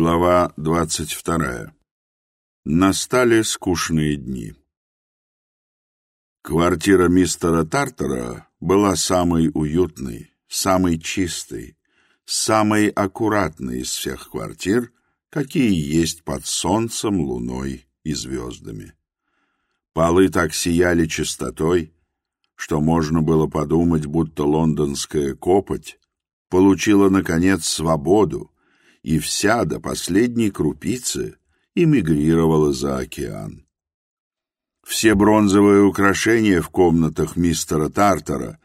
Глава двадцать вторая. Настали скучные дни. Квартира мистера Тартера была самой уютной, самой чистой, самой аккуратной из всех квартир, какие есть под солнцем, луной и звездами. Полы так сияли чистотой, что можно было подумать, будто лондонская копоть получила, наконец, свободу, и вся до последней крупицы эмигрировала за океан. Все бронзовые украшения в комнатах мистера Тартера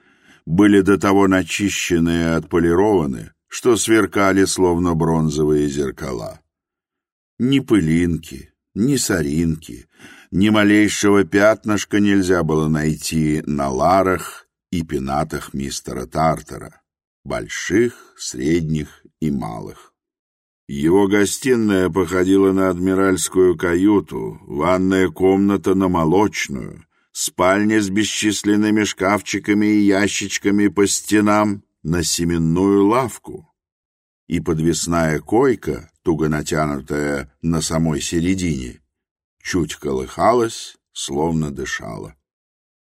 были до того начищены и отполированы, что сверкали словно бронзовые зеркала. Ни пылинки, ни соринки, ни малейшего пятнышка нельзя было найти на ларах и пенатах мистера Тартера, больших, средних и малых. Его гостиная походила на адмиральскую каюту, ванная комната на молочную, спальня с бесчисленными шкафчиками и ящичками по стенам на семенную лавку и подвесная койка, туго натянутая на самой середине, чуть колыхалась, словно дышала.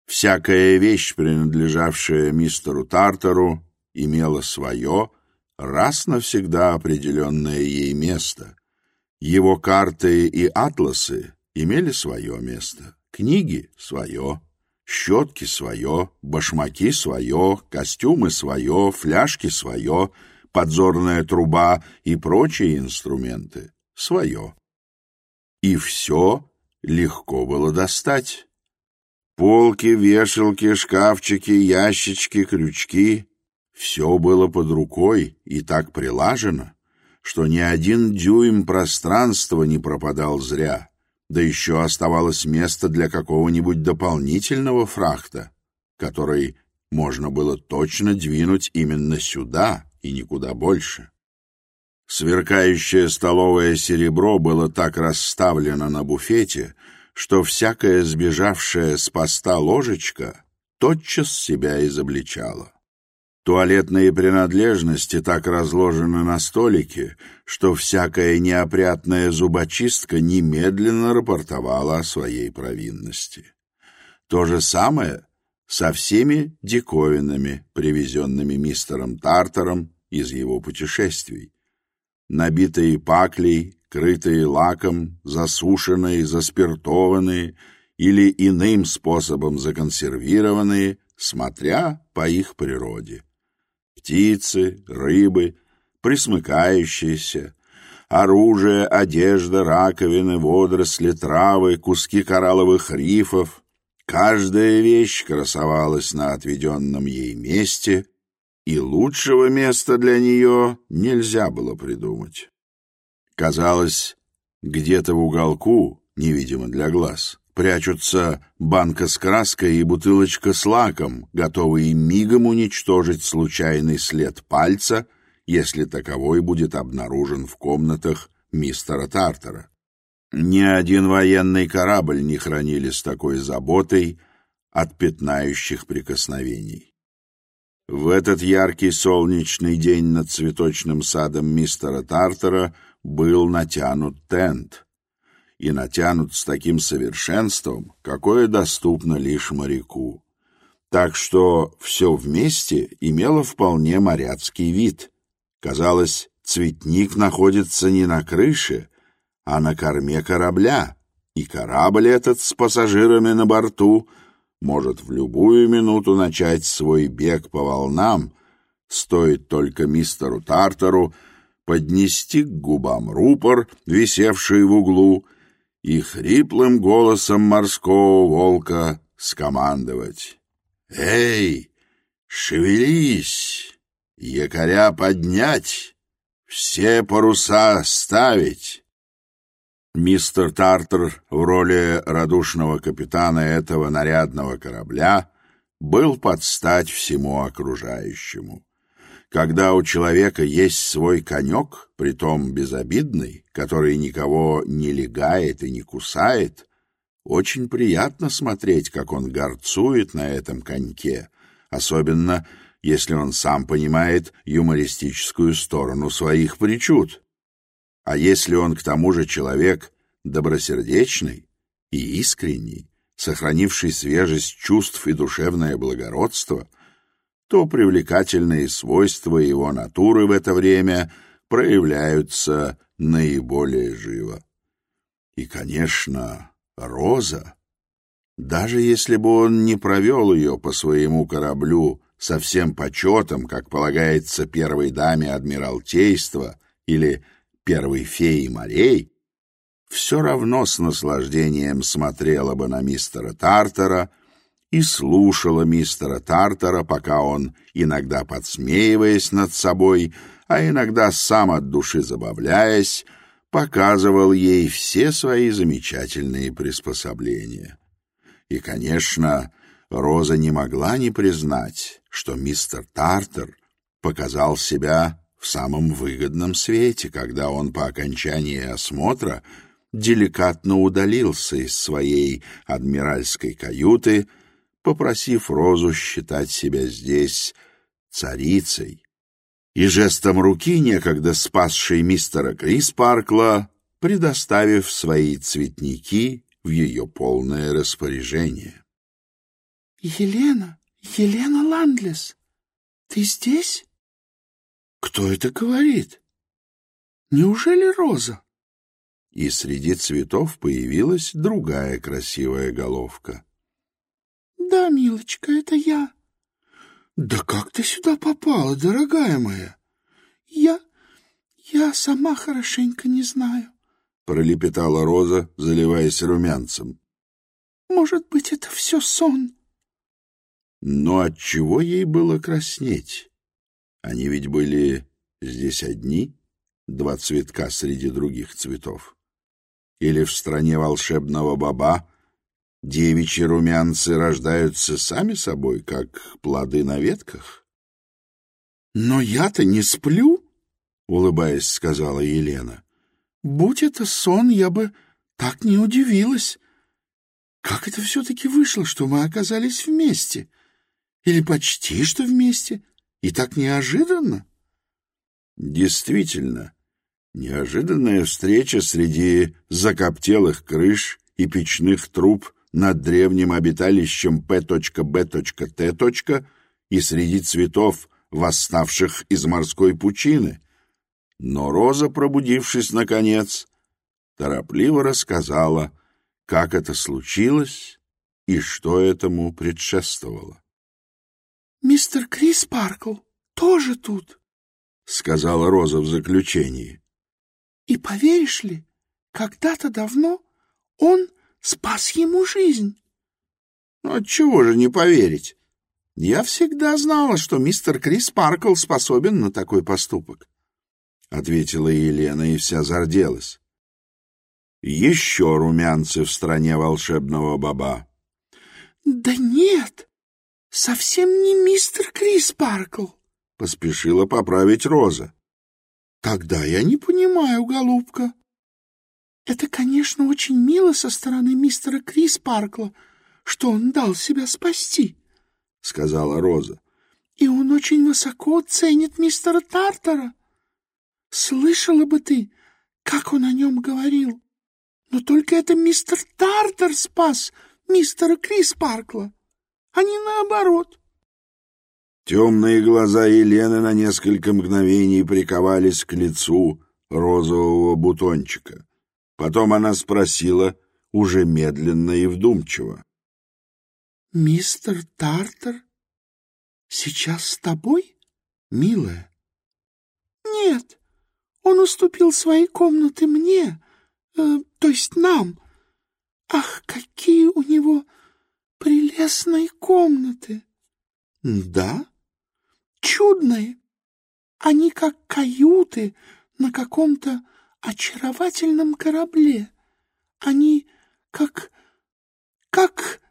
Всякая вещь, принадлежавшая мистеру Тартеру, имела свое раз навсегда определенное ей место. Его карты и атласы имели свое место, книги — свое, щетки — свое, башмаки — свое, костюмы — свое, фляжки — свое, подзорная труба и прочие инструменты — свое. И все легко было достать. Полки, вешалки, шкафчики, ящички, крючки все было под рукой и так прилажено, что ни один дюйм пространства не пропадал зря, да еще оставалось место для какого-нибудь дополнительного фрахта, который можно было точно двинуть именно сюда и никуда больше. Сверкающее столовое серебро было так расставлено на буфете, что всякая сбежавшая с поста ложечка тотчас себя изобличала. Туалетные принадлежности так разложены на столике, что всякая неопрятная зубочистка немедленно рапортовала о своей провинности. То же самое со всеми диковинами, привезенными мистером Тартаром из его путешествий. Набитые паклей, крытые лаком, засушенные, заспиртованные или иным способом законсервированные, смотря по их природе птицы, рыбы, присмыкающиеся, оружие, одежда, раковины, водоросли, травы, куски коралловых рифов. Каждая вещь красовалась на отведенном ей месте, и лучшего места для нее нельзя было придумать. Казалось, где-то в уголку, невидимо для глаз, прячутся банка с краской и бутылочка с лаком, готовые мигом уничтожить случайный след пальца, если таковой будет обнаружен в комнатах мистера Тартера. Ни один военный корабль не хранили с такой заботой от пятнающих прикосновений. В этот яркий солнечный день над цветочным садом мистера Тартера был натянут тент — и натянут с таким совершенством, какое доступно лишь моряку. Так что все вместе имело вполне моряцкий вид. Казалось, цветник находится не на крыше, а на корме корабля, и корабль этот с пассажирами на борту может в любую минуту начать свой бег по волнам, стоит только мистеру Тартеру поднести к губам рупор, висевший в углу, и хриплым голосом морского волка скомандовать. «Эй, шевелись! Якоря поднять! Все паруса ставить!» Мистер Тартер в роли радушного капитана этого нарядного корабля был под стать всему окружающему. Когда у человека есть свой конек, притом безобидный, который никого не легает и не кусает, очень приятно смотреть, как он горцует на этом коньке, особенно если он сам понимает юмористическую сторону своих причуд. А если он к тому же человек добросердечный и искренний, сохранивший свежесть чувств и душевное благородство, то привлекательные свойства его натуры в это время проявляются наиболее живо. И, конечно, Роза, даже если бы он не провел ее по своему кораблю со всем почетом, как полагается первой даме Адмиралтейства или первой феи морей, все равно с наслаждением смотрела бы на мистера Тартера. Тартера и слушала мистера Тартера, пока он, иногда подсмеиваясь над собой, а иногда сам от души забавляясь, показывал ей все свои замечательные приспособления. И, конечно, Роза не могла не признать, что мистер Тартер показал себя в самом выгодном свете, когда он по окончании осмотра деликатно удалился из своей адмиральской каюты, попросив Розу считать себя здесь царицей. И жестом руки, некогда спасшей мистера Крис Криспаркла, предоставив свои цветники в ее полное распоряжение. — Елена, Елена Ландлес, ты здесь? — Кто это говорит? — Неужели Роза? И среди цветов появилась другая красивая головка. Да, милочка, это я. Да как ты сюда попала, дорогая моя? Я... я сама хорошенько не знаю. Пролепетала Роза, заливаясь румянцем. Может быть, это все сон. Но от чего ей было краснеть? Они ведь были здесь одни, два цветка среди других цветов. Или в стране волшебного баба девичьи румянцы рождаются сами собой, как плоды на ветках. «Но я-то не сплю», — улыбаясь, сказала Елена. «Будь это сон, я бы так не удивилась. Как это все-таки вышло, что мы оказались вместе? Или почти что вместе? И так неожиданно?» Действительно, неожиданная встреча среди закоптелых крыш и печных труб над древним обиталищем P.B.T. и среди цветов, восставших из морской пучины. Но Роза, пробудившись наконец, торопливо рассказала, как это случилось и что этому предшествовало. «Мистер Крис Паркл тоже тут», — сказала Роза в заключении. «И поверишь ли, когда-то давно он Спас ему жизнь. Отчего же не поверить? Я всегда знала, что мистер Крис Паркл способен на такой поступок. Ответила Елена и вся зарделась. Еще румянцы в стране волшебного баба. Да нет, совсем не мистер Крис Паркл, поспешила поправить Роза. Тогда я не понимаю, голубка, это, конечно, очень мило со стороны мистера Крис Паркла, что он дал себя спасти, — сказала Роза. И он очень высоко ценит мистера Тартера. Слышала бы ты, как он о нем говорил. Но только это мистер Тартер спас мистера Крис Паркла, а не наоборот. Темные глаза Елены на несколько мгновений приковались к лицу розового бутончика. Потом она спросила уже медленно и вдумчиво. «Мистер Тартер сейчас с тобой, милая?» «Нет, он уступил свои комнаты мне, э, то есть нам. Ах, какие у него прелестные комнаты!» «Да?» «Чудные! Они как каюты на каком-то очаровательном корабле. Они как... как...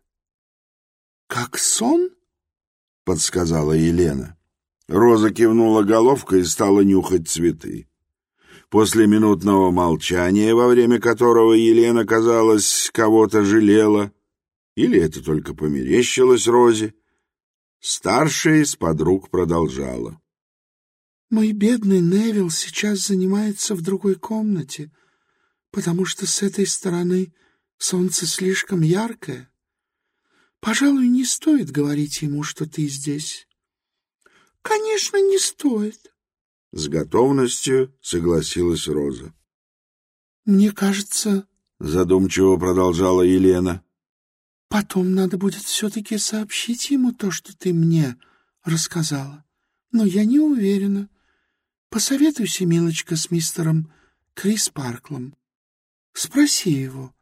как сон?» — подсказала Елена. Роза кивнула головкой и стала нюхать цветы. После минутного молчания, во время которого Елена, казалось, кого-то жалела, или это только померещилось Розе, старшая из подруг продолжала. — Мой бедный Невил сейчас занимается в другой комнате, потому что с этой стороны солнце слишком яркое. Пожалуй, не стоит говорить ему, что ты здесь. — Конечно, не стоит. С готовностью согласилась Роза. — Мне кажется, — задумчиво продолжала Елена, — потом надо будет все-таки сообщить ему то, что ты мне рассказала. Но я не уверена. посоветуй семилочка с мистером Крис Парклом. Спроси его,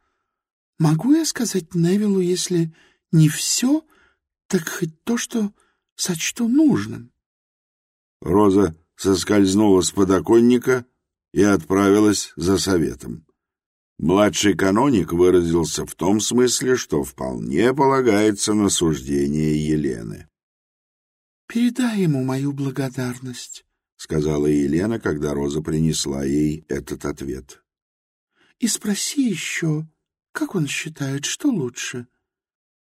могу я сказать Невилу, если не все, так хоть то, что сочту нужным? Роза соскользнула с подоконника и отправилась за советом. Младший каноник выразился в том смысле, что вполне полагается на суждение Елены. «Передай ему мою благодарность сказала Елена, когда Роза принесла ей этот ответ. «И спроси еще, как он считает, что лучше?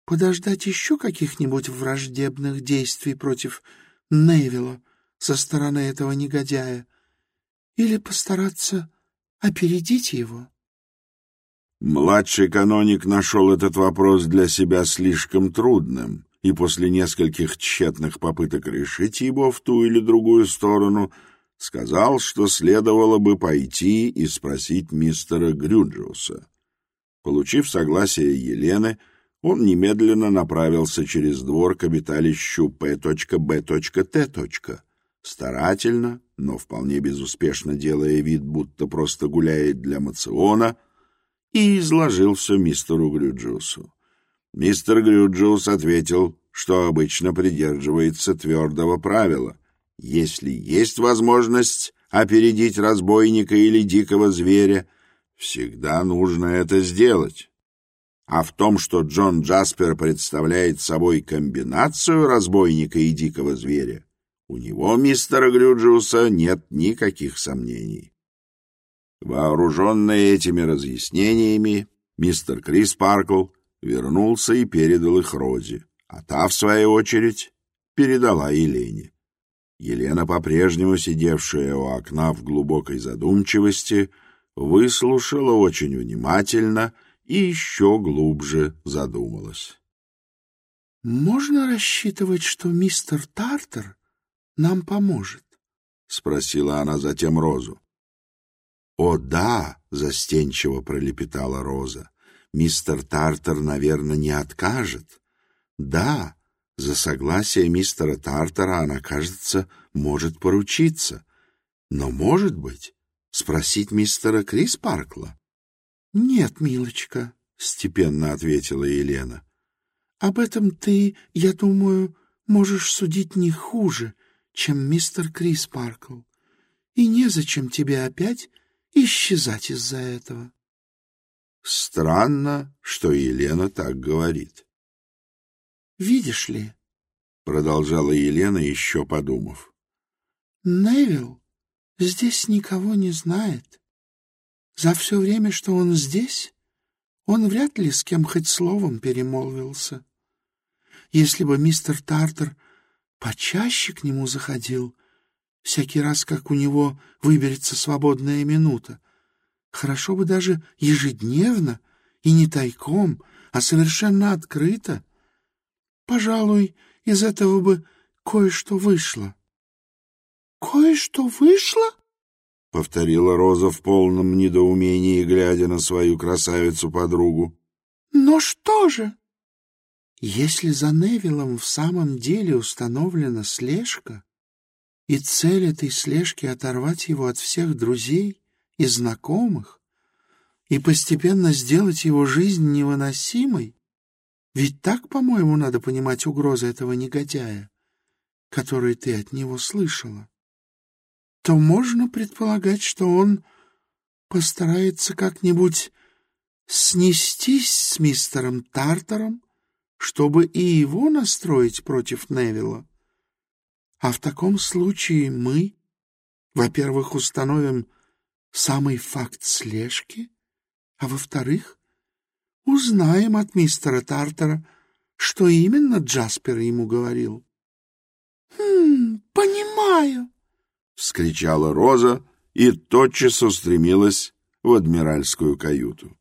Подождать еще каких-нибудь враждебных действий против Невилла со стороны этого негодяя или постараться опередить его?» Младший каноник нашел этот вопрос для себя слишком трудным, и после нескольких тщетных попыток решить его в ту или другую сторону, сказал, что следовало бы пойти и спросить мистера Грюджиуса. Получив согласие Елены, он немедленно направился через двор к обиталищу P.B.T. Старательно, но вполне безуспешно делая вид, будто просто гуляет для мациона, и изложил все мистеру Грюджиусу. Мистер Грюджиус ответил, что обычно придерживается твердого правила. Если есть возможность опередить разбойника или дикого зверя, всегда нужно это сделать. А в том, что Джон Джаспер представляет собой комбинацию разбойника и дикого зверя, у него, мистера Грюджиуса, нет никаких сомнений. Вооруженный этими разъяснениями, мистер Крис Паркл — вернулся и передал их Розе, а та, в свою очередь, передала Елене. Елена, по-прежнему сидевшая у окна в глубокой задумчивости, выслушала очень внимательно и еще глубже задумалась. «Можно рассчитывать, что мистер Тартер нам поможет?» — спросила она затем Розу. «О, да!» — застенчиво пролепетала Роза. мистер Тартер, наверное, не откажет. Да, за согласие мистера Тартера она, кажется, может поручиться. Но, может быть, спросить мистера Крис Паркла? — Нет, милочка, — степенно ответила Елена. — Об этом ты, я думаю, можешь судить не хуже, чем мистер Крис Паркл. И незачем тебе опять исчезать из-за этого. Странно, что Елена так говорит. «Видишь ли...» — продолжала Елена, еще подумав. «Невилл здесь никого не знает. За все время, что он здесь, он вряд ли с кем хоть словом перемолвился. Если бы мистер Тартер почаще к нему заходил, всякий раз, как у него выберется свободная минута, Хорошо бы даже ежедневно и не тайком, а совершенно открыто. Пожалуй, из этого бы кое-что вышло. — Кое-что вышло? — повторила Роза в полном недоумении, глядя на свою красавицу-подругу. — Но что же? Если за Невилом в самом деле установлена слежка, и цель этой слежки — оторвать его от всех друзей, из знакомых и постепенно сделать его жизнь невыносимой? Ведь так, по-моему, надо понимать угрозы этого негодяя, который ты от него слышала. То можно предполагать, что он постарается как-нибудь снестись с мистером Тартаром, чтобы и его настроить против Невилла. А в таком случае мы, во-первых, установим самый факт слежки, а во-вторых, узнаем от мистера Тартера, что именно Джаспер ему говорил. «Хм, понимаю!» — вскричала Роза и тотчас устремилась в адмиральскую каюту.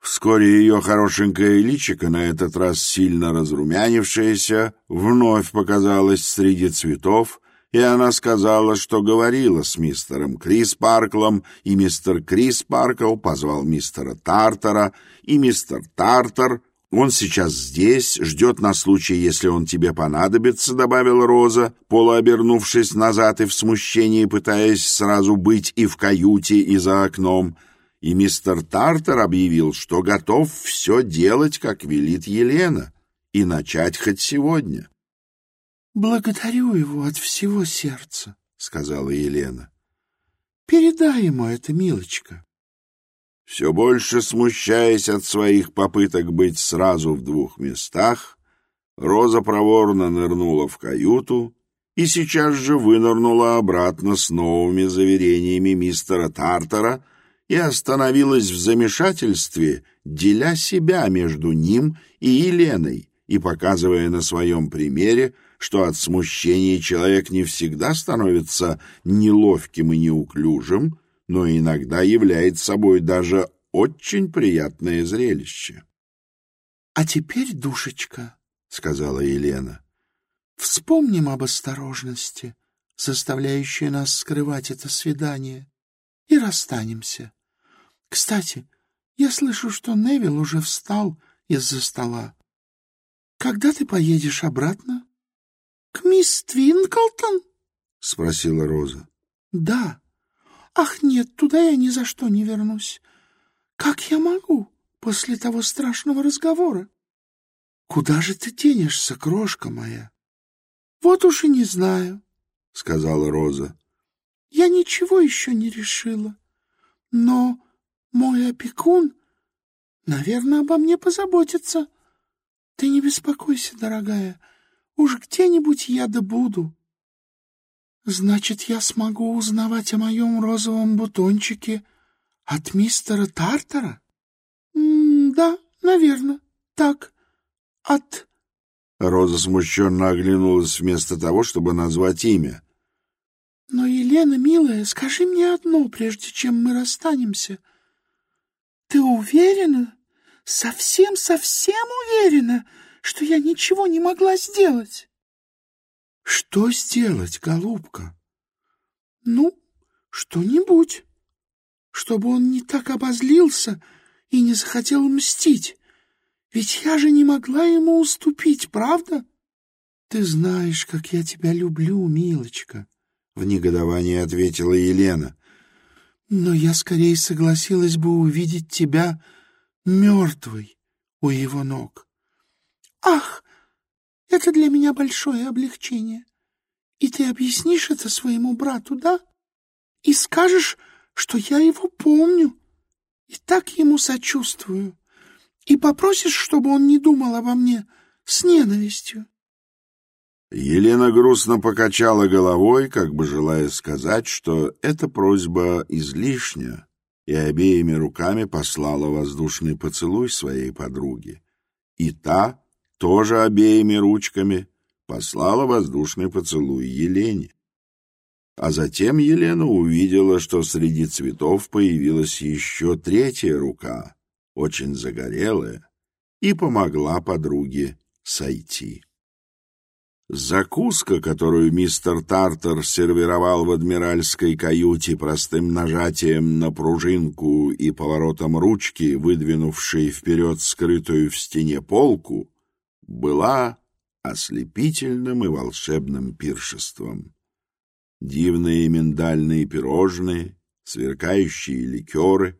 Вскоре ее хорошенькое личико, на этот раз сильно разрумянившееся, вновь показалось среди цветов, и она сказала, что говорила с мистером Крис Парклом, и мистер Крис Паркл позвал мистера Тартара, и мистер Тартар... «Он сейчас здесь, ждет на случай, если он тебе понадобится», — добавила Роза, полуобернувшись назад и в смущении, пытаясь сразу быть и в каюте, и за окном. И мистер Тартар объявил, что готов все делать, как велит Елена, и начать хоть сегодня. Благодарю его от всего сердца, — сказала Елена. — Передай ему это, милочка. Все больше смущаясь от своих попыток быть сразу в двух местах, Роза проворно нырнула в каюту и сейчас же вынырнула обратно с новыми заверениями мистера Тартера и остановилась в замешательстве, деля себя между ним и Еленой что от смущения человек не всегда становится неловким и неуклюжим, но иногда являет собой даже очень приятное зрелище. — А теперь, душечка, — сказала Елена, — вспомним об осторожности, заставляющей нас скрывать это свидание, и расстанемся. Кстати, я слышу, что Невил уже встал из-за стола. Когда ты поедешь обратно? К мисс Твинклтон? — спросила Роза. — Да. Ах, нет, туда я ни за что не вернусь. Как я могу после того страшного разговора? — Куда же ты денешься, крошка моя? — Вот уж и не знаю, — сказала Роза. — Уж где-нибудь я добуду. Значит, я смогу узнавать о моем розовом бутончике от мистера Тартера. М да, наверное, так. От... Роза смущенно оглянулась вместо того, чтобы назвать имя. «Но, Елена, милая, скажи мне одно, прежде чем мы расстанемся. Ты уверена? Совсем-совсем уверена, что я ничего не могла сделать. — Что сделать, голубка? — Ну, что-нибудь, чтобы он не так обозлился и не захотел мстить. Ведь я же не могла ему уступить, правда? Ты знаешь, как я тебя люблю, милочка, в негодовании ответила Елена. Но я скорее согласилась бы увидеть тебя мертвой у его ног. «Ах, это для меня большое облегчение. И ты объяснишь это своему брату, да? И скажешь, что я его помню и так ему сочувствую, и попросишь, чтобы он не думал обо мне с ненавистью». Елена грустно покачала головой, как бы желая сказать, что эта просьба излишня, и обеими руками послала воздушный поцелуй своей подруге. И та, тоже обеими ручками послала воздушный поцелуй Елене. А затем Елена увидела, что среди цветов появилась еще третья рука, очень загорелая, и помогла подруге сойти. Закуска, которую мистер Тартер сервировал в адмиральской каюте простым нажатием на пружинку и поворотом ручки, выдвинувшей вперед скрытую в стене полку, была ослепительным и волшебным пиршеством. Дивные миндальные пирожные, сверкающие ликеры,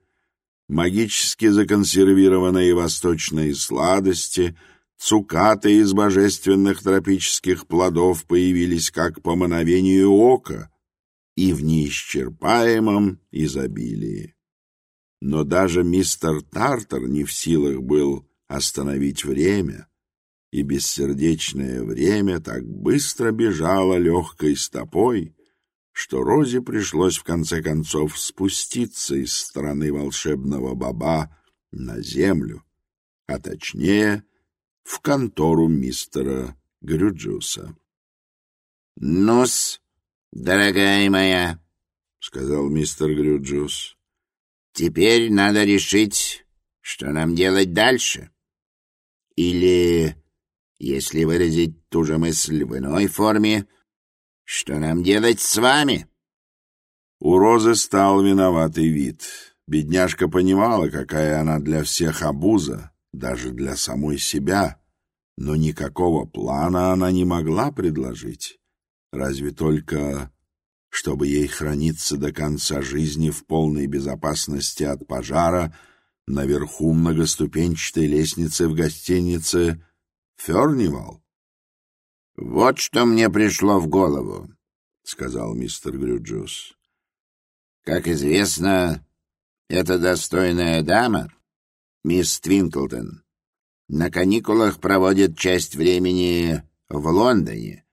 магически законсервированные восточные сладости, цукаты из божественных тропических плодов появились как по мановению ока и в неисчерпаемом изобилии. Но даже мистер Тартер не в силах был остановить время — и бессердечное время так быстро бежало легкой стопой, что Розе пришлось в конце концов спуститься из страны волшебного баба на землю, а точнее в контору мистера Грюджуса. Нос, дорогая моя», — сказал мистер Грюджус, — «теперь надо решить, что нам делать дальше. Или если выразить ту же мысль в иной форме, что нам делать с вами? У Розы стал виноватый вид. Бедняжка понимала, какая она для всех обуза, даже для самой себя, но никакого плана она не могла предложить, разве только чтобы ей храниться до конца жизни в полной безопасности от пожара наверху многоступенчатой лестницы в гостинице Фернивал? «Вот что мне пришло в голову», — сказал мистер Грюджус. «Как известно, эта достойная дама, мисс Твинклтон, на каникулах проводит часть времени в Лондоне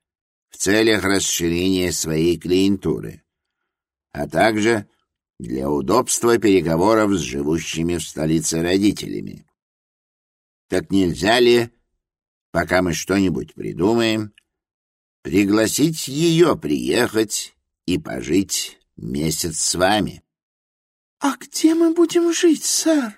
в целях расширения своей клиентуры, а также для удобства переговоров с живущими в столице родителями. Так нельзя ли пока мы что-нибудь придумаем, пригласить ее приехать и пожить месяц с вами. — А где мы будем жить, сэр?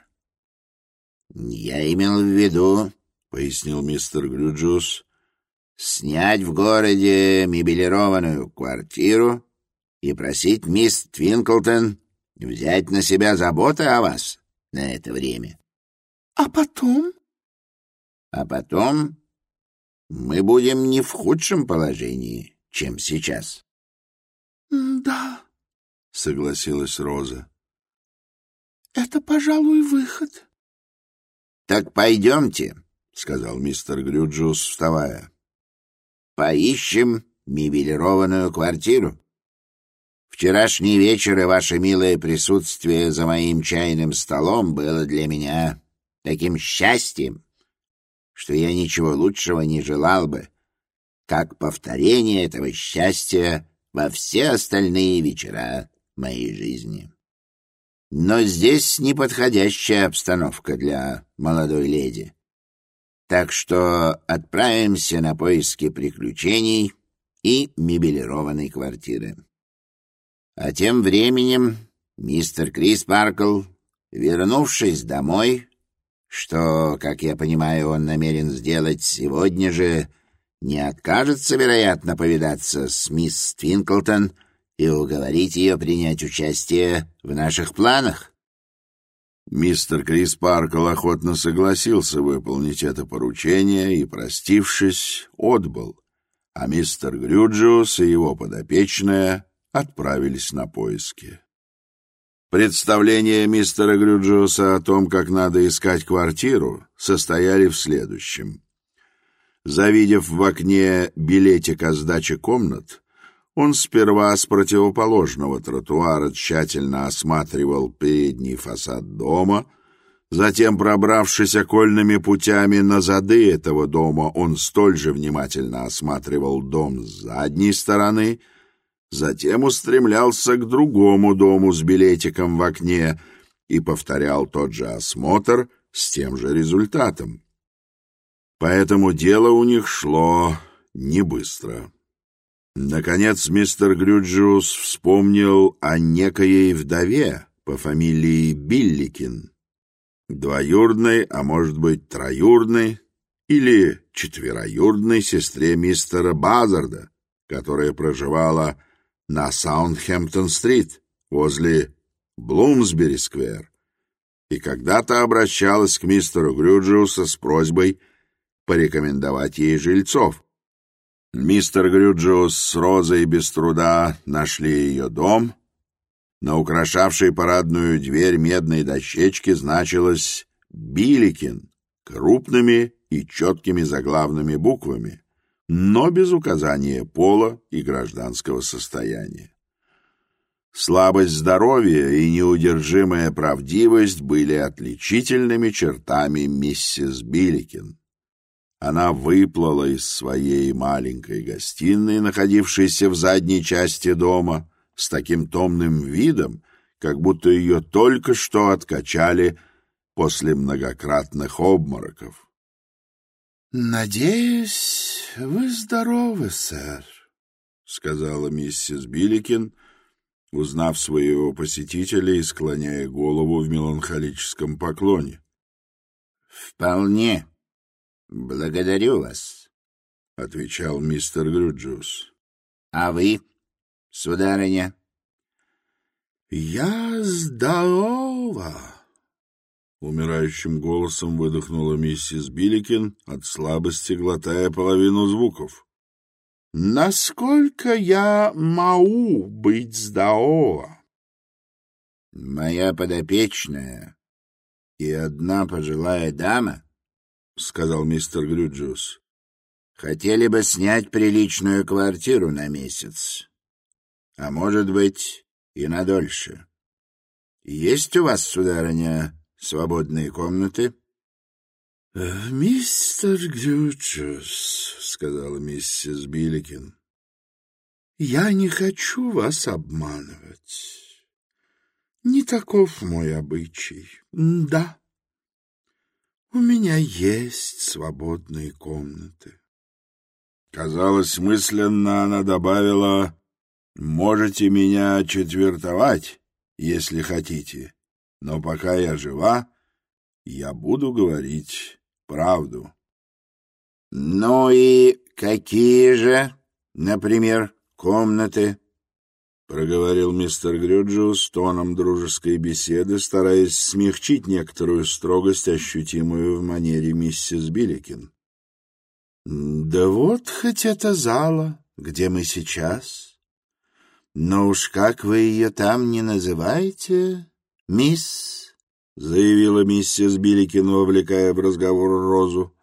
— Я имел в виду, — пояснил мистер Грюджус, — снять в городе мебелированную квартиру и просить мисс Твинклтон взять на себя заботы о вас на это время. — А потом? — А потом мы будем не в худшем положении, чем сейчас. — Да, — согласилась Роза. — Это, пожалуй, выход. — Так пойдемте, — сказал мистер Грюджус, вставая. — Поищем мебелированную квартиру. Вчерашний вечер и ваше милое присутствие за моим чайным столом было для меня таким счастьем. — что я ничего лучшего не желал бы, как повторение этого счастья во все остальные вечера моей жизни. Но здесь неподходящая обстановка для молодой леди. Так что отправимся на поиски приключений и мебелированной квартиры. А тем временем мистер Крис Паркл, вернувшись домой, что, как я понимаю, он намерен сделать сегодня же, не откажется, вероятно, повидаться с мисс Твинклтон и уговорить ее принять участие в наших планах. Мистер Крис Паркл охотно согласился выполнить это поручение и, простившись, отбыл, а мистер Грюджиус и его подопечная отправились на поиски. Представления мистера Грюджиуса о том, как надо искать квартиру, состояли в следующем. Завидев в окне билетик о сдаче комнат, он сперва с противоположного тротуара тщательно осматривал передний фасад дома, затем, пробравшись окольными путями на зады этого дома, он столь же внимательно осматривал дом с задней стороны — затем устремлялся к другому дому с билетиком в окне и повторял тот же осмотр с тем же результатом. Поэтому дело у них шло не быстро. Наконец мистер Грюджиус вспомнил о некоей вдове по фамилии Билликин, двоюродной, а может быть троюродной или четвероюродной сестре мистера Базарда, которая проживала на Саундхэмптон-стрит возле Блумсбери-сквер и когда-то обращалась к мистеру Грюджиуса с просьбой порекомендовать ей жильцов. Мистер Грюджиус с Розой без труда нашли ее дом. На украшавшей парадную дверь медной дощечки значилось «Биликин» крупными и четкими заглавными буквами но без указания пола и гражданского состояния. Слабость здоровья и неудержимая правдивость были отличительными чертами миссис Билликин. Она выплыла из своей маленькой гостиной, находившейся в задней части дома, с таким томным видом, как будто ее только что откачали после многократных обмороков. «Надеюсь, вы здоровы, сэр», — сказала миссис Билликин, узнав своего посетителя и склоняя голову в меланхолическом поклоне. «Вполне. Благодарю вас», — отвечал мистер Грюджиус. «А вы, сударыня?» «Я здорова», умирающим голосом выдохнула миссис Биликин, от слабости глотая половину звуков. «Насколько я могу быть здорова?» «Моя подопечная и одна пожилая дама», — сказал мистер Грюджус, — «хотели бы снять приличную квартиру на месяц, а может быть и на дольше. Есть у вас, сударыня...» свободные комнаты?» э, «Мистер Грючус», — сказала миссис Билликин, — «я не хочу вас обманывать. Не таков мой обычай. Да, у меня есть свободные комнаты». Казалось, мысленно она добавила «Можете меня четвертовать, если хотите». Но пока я жива, я буду говорить правду. Ну и какие же, например, комнаты? проговорил мистер Грюджу с тоном дружеской беседы, стараясь смягчить некоторую строгость, ощутимую в манере миссис Билликин. «Да вот хоть эта зала, где мы сейчас. Но уж как вы ее там не называете, мисс?» — заявила миссис Билликин, вовлекая в разговор Розу.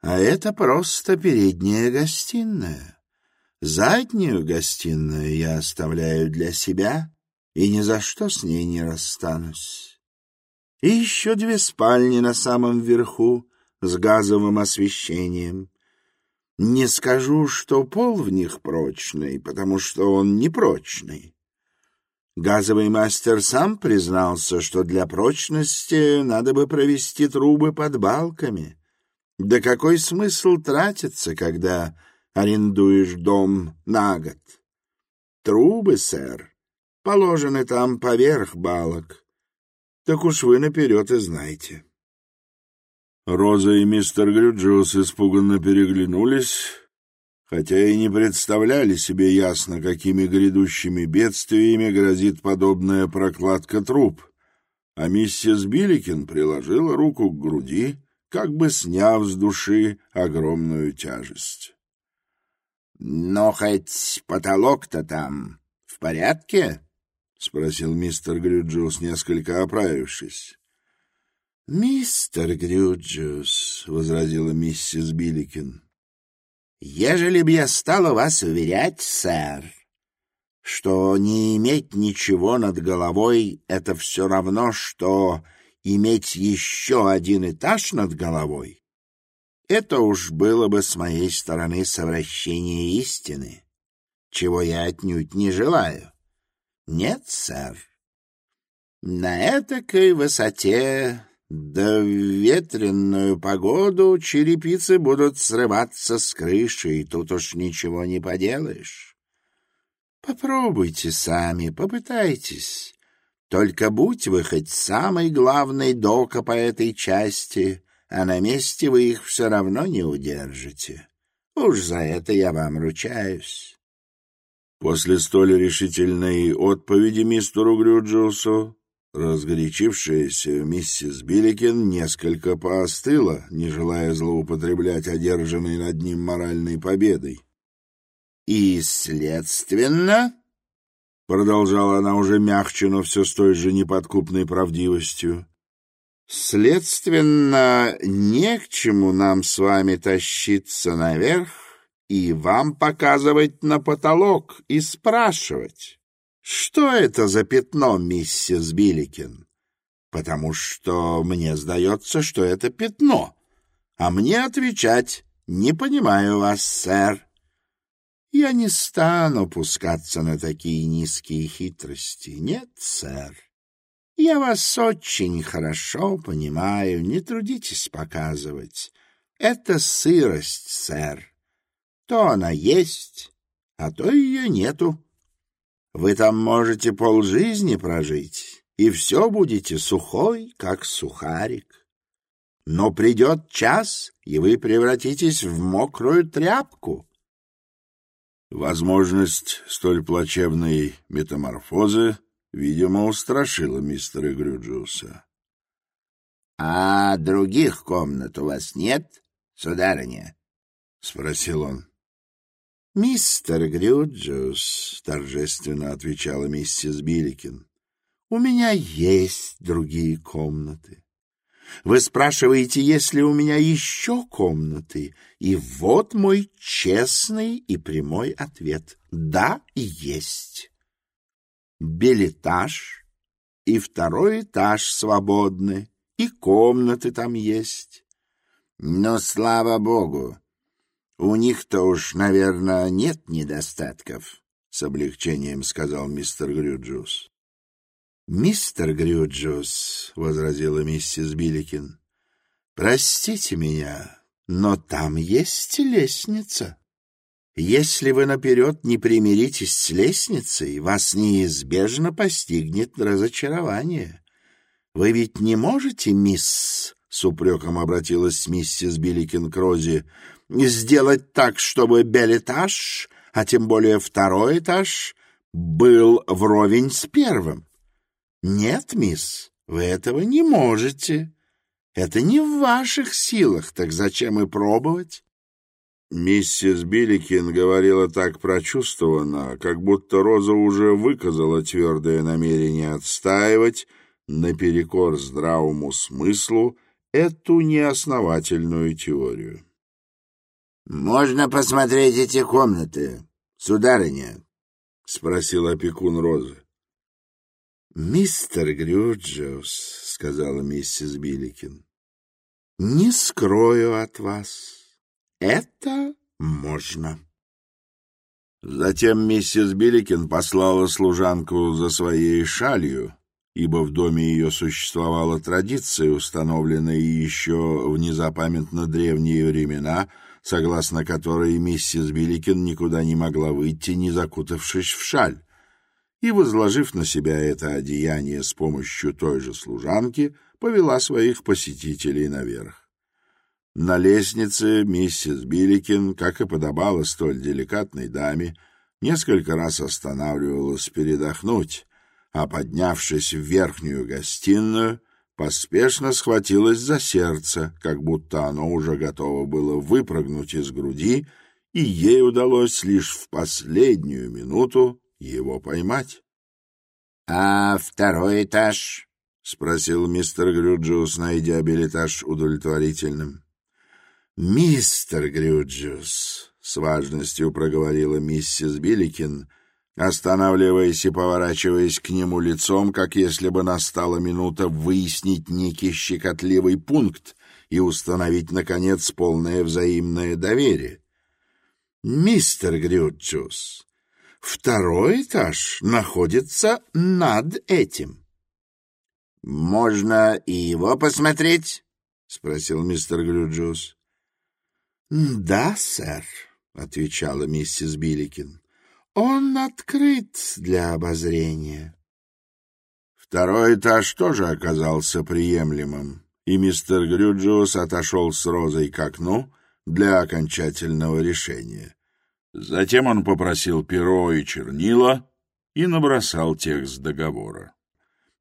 «А это просто передняя гостиная. Заднюю гостиную я оставляю для себя и ни за что с ней не расстанусь. И еще две спальни на самом верху с газовым освещением. Газовый мастер сам признался, что для прочности надо бы провести трубы под балками. Да какой смысл тратиться, когда арендуешь дом на год? Трубы, сэр, положены там поверх балок. Так уж вы наперед и знаете. Роза и мистер Грюджиус испуганно переглянулись хотя и не представляли себе ясно, какими грядущими бедствиями грозит подобная прокладка труб. А миссис Билликин приложила руку к груди, как бы сняв с души огромную тяжесть. — Но хоть потолок-то там в порядке? — спросил мистер Грюджус, несколько оправившись. — Мистер Грюджус, — возразила миссис Билликин, — ежели б я стала вас уверять, сэр, что не иметь ничего над головой — это все равно, что иметь еще один этаж над головой, это уж было бы с моей стороны совращение истины, чего я отнюдь не желаю. Нет, сэр. На этакой высоте «Доветренную погоду черепицы будут срываться с крыши, и тут уж ничего не поделаешь. Попробуйте сами, попытайтесь. Только будь вы хоть самой главной дока по этой части, а на месте вы их все равно не удержите. Уж за это я вам ручаюсь». После столь решительной отповеди мистеру Грюджиусу Разгорячившаяся миссис Билликин несколько поостыла, не желая злоупотреблять одержанной над ним моральной победой. «И, следственно...» — продолжала она уже мягче, но все с той же неподкупной правдивостью. «Следственно, не к чему нам с вами тащиться наверх и вам показывать на потолок и спрашивать». Что это за пятно, Вы там можете полжизни прожить, и все будете сухой, как сухарик. Но придет час, и вы превратитесь в мокрую тряпку. Возможность столь плачевной метаморфозы, видимо, устрашила мистера Грюджуса. А других комнат у вас нет, сударыня? — спросил он. «Мистер Грюджус», — торжественно отвечала миссис Биликин, — «у меня есть другие комнаты. Вы спрашиваете, есть ли у меня еще комнаты, и вот мой честный и прямой ответ — да, есть. Билетаж и второй этаж свободны, и комнаты там есть». «Но, слава богу!» у них-то уж, наверное, нет недостатков, — с облегчением сказал мистер Грюджус. — Мистер Грюджус, — возразила миссис Билликин, — простите меня, но там есть лестница. Если вы наперед не примиритесь с лестницей, вас неизбежно постигнет разочарование. Вы ведь не можете, мисс, — с упреком обратилась миссис Билликин к Розе, — сделать так, чтобы белетаж, а тем более второй этаж, был вровень с первым. Нет, мисс, вы этого не можете. Это не в ваших силах, так зачем и пробовать? Миссис Билликин говорила так прочувствованно, как будто Роза уже выказала твердое намерение отстаивать, наперекор здравому смыслу, эту неосновательную теорию. «Можно посмотреть эти комнаты, сударыня?» — спросил опекун Розы. «Мистер Грюджиус», — сказала миссис Билликин, — «не скрою от вас. Это можно». Затем миссис Билликин послала служанку за своей шалью, ибо в согласно которой миссис Беликин никуда не могла выйти, не закутавшись в шаль. И, возложив на себя это одеяние с помощью той же служанки, повела своих посетителей наверх. На лестнице миссис Биликин, как и подобало столь деликатной даме, несколько раз останавливалась передохнуть, а, поднявшись в верхнюю гостиную, поспешно схватилась за сердце, как будто оно уже готово было выпрыгнуть из груди, и ей удалось лишь в последнюю минуту его поймать. — А второй этаж? — спросил мистер Грюджиус, найдя билетаж удовлетворительным. — Мистер Грюджиус, — с важностью проговорила миссис Билликин, останавливаясь и поворачиваясь к нему лицом, как если бы настала минута выяснить некий щекотливый пункт и установить, наконец, полное взаимное доверие. «Мистер Грютчус, второй этаж находится над этим». «Можно и его посмотреть?» — спросил мистер Грютчус. «Да, сэр», — отвечала миссис Билликин. Он открыт для обозрения. Второй этаж тоже оказался приемлемым, и мистер Грюджиус отошел с Розой к окну для окончательного решения. Затем он попросил перо и чернила и набросал текст договора.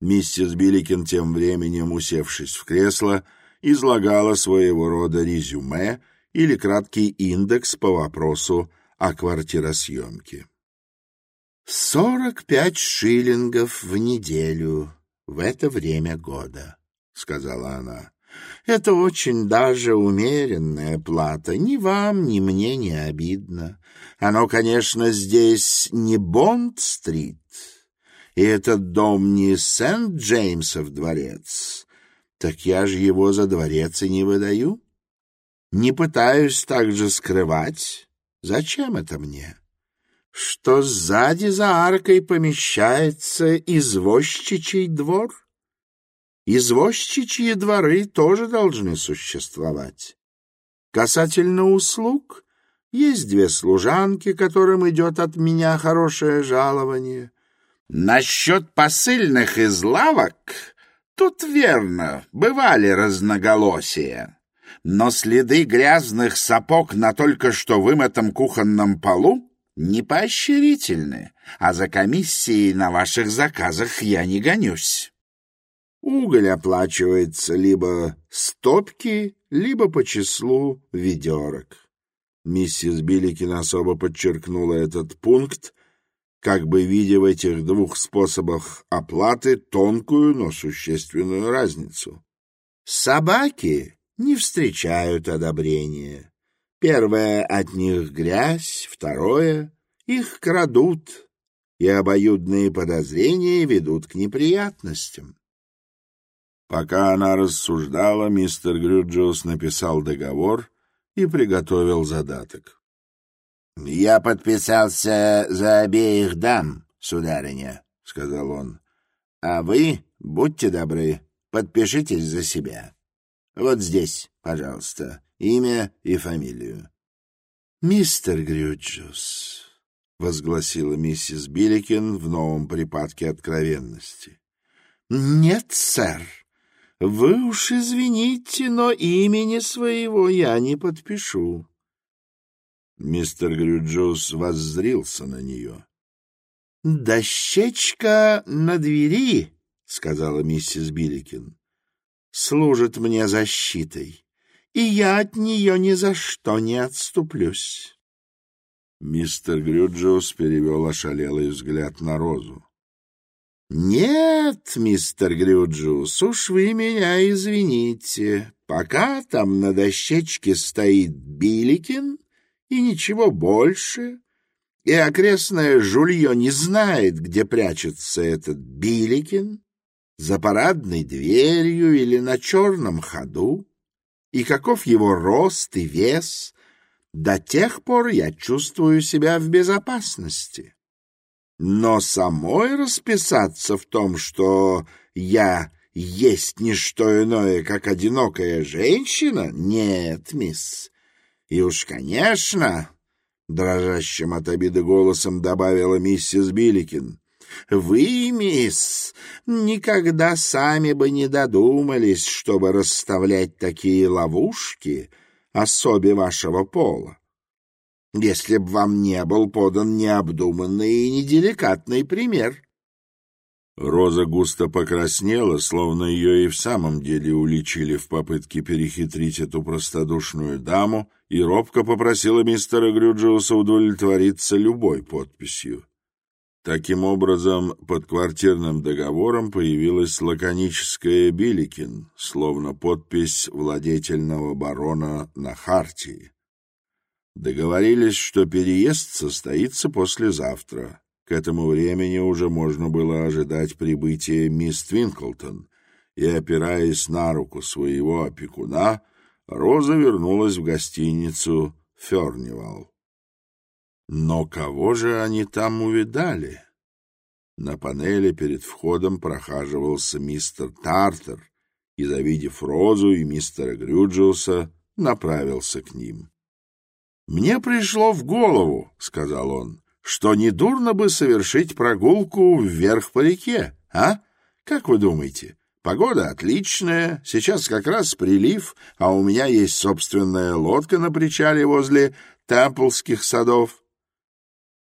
Миссис Билликин тем временем, усевшись в кресло, излагала своего рода резюме или краткий индекс по вопросу о квартиросъемке. «Сорок пять шиллингов в неделю в это время года», — сказала она. Это очень даже умеренная плата. Ни вам, ни мне не обидно. Оно, конечно, здесь не Бонд-стрит, и этот дом не Сент-Джеймсов дворец. Так я же его за дворец и не что сзади за аркой помещается извозчичий двор. Извозчичьи дворы тоже должны существовать. Касательно услуг, есть две служанки, которым идет от меня хорошее жалование. Насчет посыльных из лавок тут верно, бывали разноголосия. Но следы грязных сапог на только что вымытом кухонном полу не поощрительны, а за комиссией на ваших заказах я не гонюсь. Уголь оплачивается либо стопки, либо по числу ведерок. Миссис Билликин особо подчеркнула этот пункт, как бы видя в этих двух способах оплаты тонкую, но существенную разницу. Собаки не встречают одобрения. Первое от них грязь, второе — их крадут, и обоюдные подозрения ведут к неприятностям. Пока она рассуждала, мистер Грюджиус написал договор и приготовил задаток. — Я подписался за обеих дам, сударыня, — сказал он. — А вы, будьте добры, подпишитесь за себя. Вот здесь, пожалуйста. — имя и фамилию. «Мистер Грюджус», — возгласила миссис Билликин в новом припадке откровенности. «Нет, сэр, вы уж извините, но имени своего я не подпишу». Мистер Грюджус воззрился на нее. «Дощечка на двери», — сказала миссис Билликин, — «служит мне защитой» и я от нее ни за что не отступлюсь. Мистер Грюджиус перевел ошалелый взгляд на Розу. — Нет, мистер Грюджиус, уж вы меня извините. Пока там на дощечке стоит Биликин и ничего больше, и окрестное жулье не знает, где прячется этот Биликин, за парадной дверью или на черном ходу, и каков его рост и вес, до тех пор я чувствую себя в безопасности». Но самой расписаться в том, что я есть не что иное, как одинокая женщина? Нет, мисс. И уж, конечно, — дрожащим от «Вы, мисс, никогда сами бы не додумались, чтобы расставлять такие ловушки особе вашего пола, если б вам не был подан необдуманный и неделикатный пример». Роза густо покраснела, словно ее и в самом деле уличили в попытке перехитрить эту простодушную даму, и робко попросила мистера Грюджиуса удовлетвориться любой подписью. Таким образом, под квартирным договором появилась лаконическая Биликин, словно подпись владетельного барона на хартии. Договорились, что переезд состоится послезавтра. К этому времени уже можно было ожидать прибытия мисс Твинклтон, и, опираясь на руку своего опекуна, Роза вернулась в гостиницу «Фернивал». Но кого же они там увидали? На панели перед входом прохаживался мистер Тартер и, завидев Розу и мистера Грюджиуса, направился к ним. «Мне пришло в голову, — сказал он, — что недурно бы совершить прогулку вверх по реке, а? Как вы думаете? Погода отличная, сейчас как раз прилив, а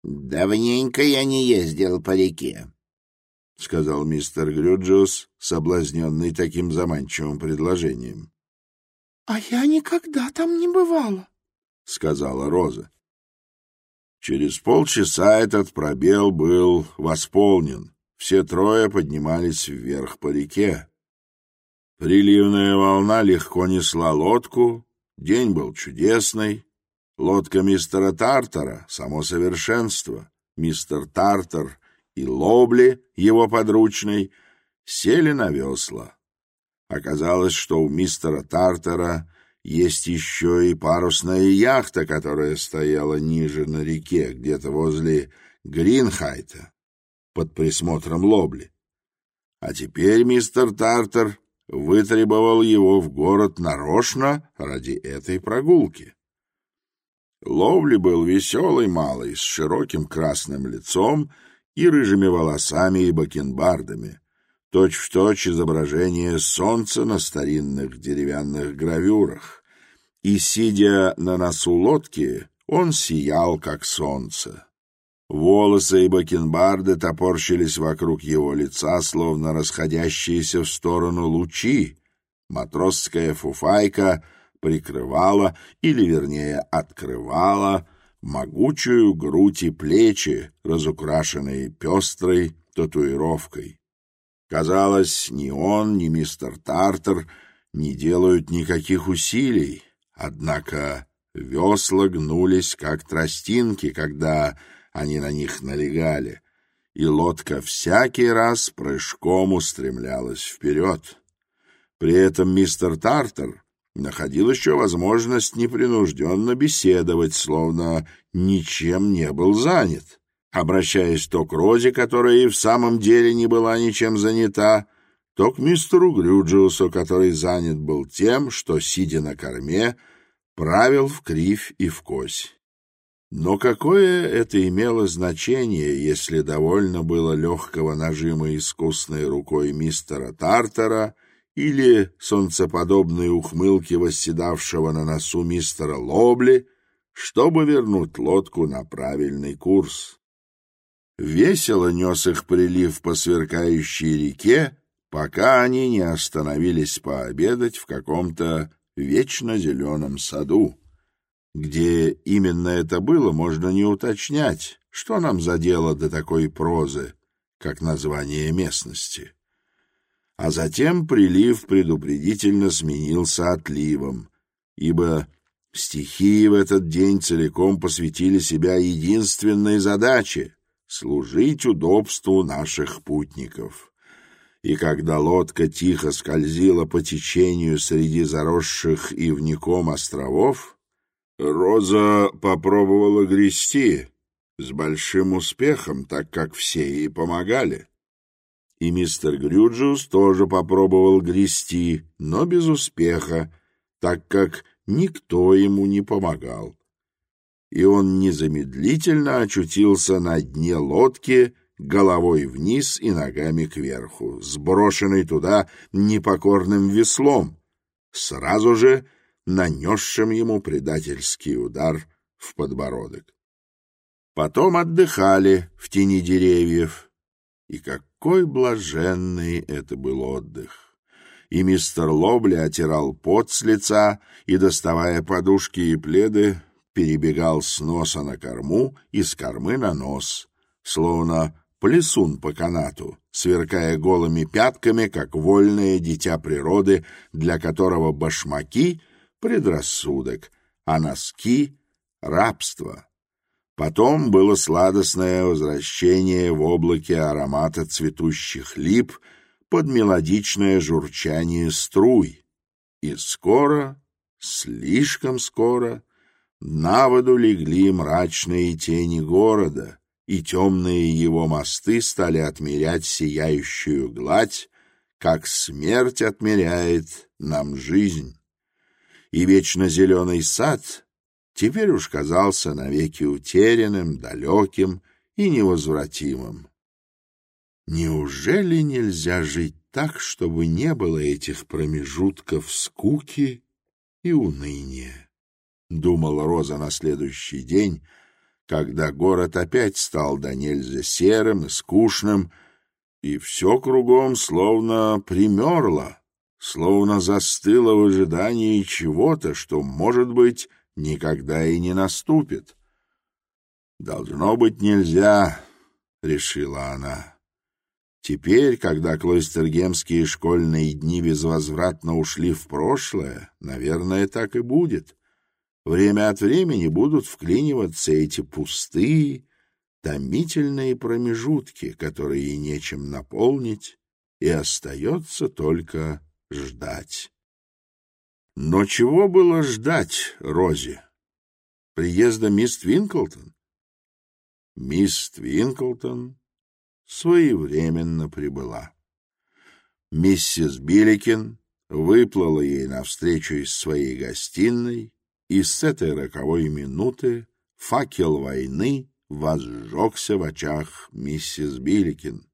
«Давненько я не ездил по реке», — сказал мистер Грюджиус, соблазненный таким заманчивым предложением. «А я никогда там не бывала», — сказала Роза. Через полчаса этот пробел был восполнен. Все трое поднимались вверх по реке. Приливная волна легко несла лодку, день был чудесный. Лодка мистера Тартера само совершенство. Мистер Тартер и Лобли, его подручный, сели на весла. Оказалось, что у мистера Тартера есть еще и парусная яхта, которая стояла ниже на реке, где-то возле Гринхайта, под присмотром Лобли. А теперь мистер Тартер вытребовал его в город нарочно ради этой прогулки. Ловли был веселый малый, с широким красным лицом и рыжими волосами и бакенбардами, точь-в-точь изображение солнца на старинных деревянных гравюрах, и, сидя на носу лодки, он сиял, как солнце. Волосы и бакенбарды топорщились вокруг его лица, словно расходящиеся в сторону лучи. Матросская фуфайка прикрывала, или, вернее, открывала, могучую грудь и плечи, разукрашенные пестрой татуировкой. Казалось, ни он, ни мистер Тартер не делают никаких усилий, однако весла гнулись, как тростинки, когда они на них налегали, и лодка всякий раз прыжком устремлялась вперед. При этом мистер Тартер находил еще возможность непринужденно беседовать, словно ничем не был занят. Обращаясь то к Розе, которая и в самом деле не была ничем занята, то к мистеру Грюджиусу, который занят был тем, что, сидя на корме, правил в кривь и в кось. Но какое это имело значение, если довольно было легкого нажима искусной рукой мистера Тартера или солнцеподобные ухмылки восседавшего на носу мистера Лобли, чтобы вернуть лодку на правильный курс. Весело нес их прилив по сверкающей реке, пока они не остановились пообедать в каком-то вечно зеленом саду. Где именно это было, можно не уточнять, что нам задело до такой прозы, как название местности а затем прилив предупредительно сменился отливом, ибо стихии в этот день целиком посвятили себя единственной задаче — служить удобству наших путников. И когда лодка тихо скользила по течению среди заросших ивником островов, Роза попробовала грести с большим успехом, так как все ей помогали и мистер Грюджус тоже попробовал грести, но без успеха, так как никто ему не помогал. И он незамедлительно очутился на дне лодки головой вниз и ногами кверху, сброшенный туда непокорным веслом, сразу же нанесшим ему предательский удар в подбородок. Потом отдыхали в тени деревьев, и как какой блаженный это был отдых! И мистер Лобли отирал пот с лица и, доставая подушки и пледы, перебегал с носа на корму и с кормы на нос, словно плесун по канату, сверкая голыми пятками, как вольное дитя природы, для которого башмаки — предрассудок, а носки — рабство. Потом было сладостное возвращение в облаке аромата цветущих лип под мелодичное журчание струй. И скоро, слишком скоро, на воду легли мрачные тени города, и темные его мосты стали отмерять сияющую гладь, как смерть отмеряет нам жизнь и вечно зеленый сад теперь уж казался навеки утерянным, далеким и невозвратимым. Неужели нельзя жить так, чтобы не было этих промежутков скуки и уныния? Думала Роза на следующий день, когда город опять стал до нельзя серым и скучным, и все кругом словно примерло словно застыла в ожидании чего-то, что, может быть, никогда и не наступит. «Должно быть, нельзя», — решила она. Теперь, когда клойстергемские школьные дни безвозвратно ушли в прошлое, наверное, так и будет. Время от времени будут вклиниваться эти пустые, томительные промежутки, которые нечем наполнить, и остается только ждать. Но чего было ждать Розе? Приезда мисс Твинклтон? Мисс Твинклтон своевременно прибыла. Миссис Билликин выплыла ей навстречу из своей гостиной и с этой роковой минуты факел войны возжегся в очах миссис Билликин.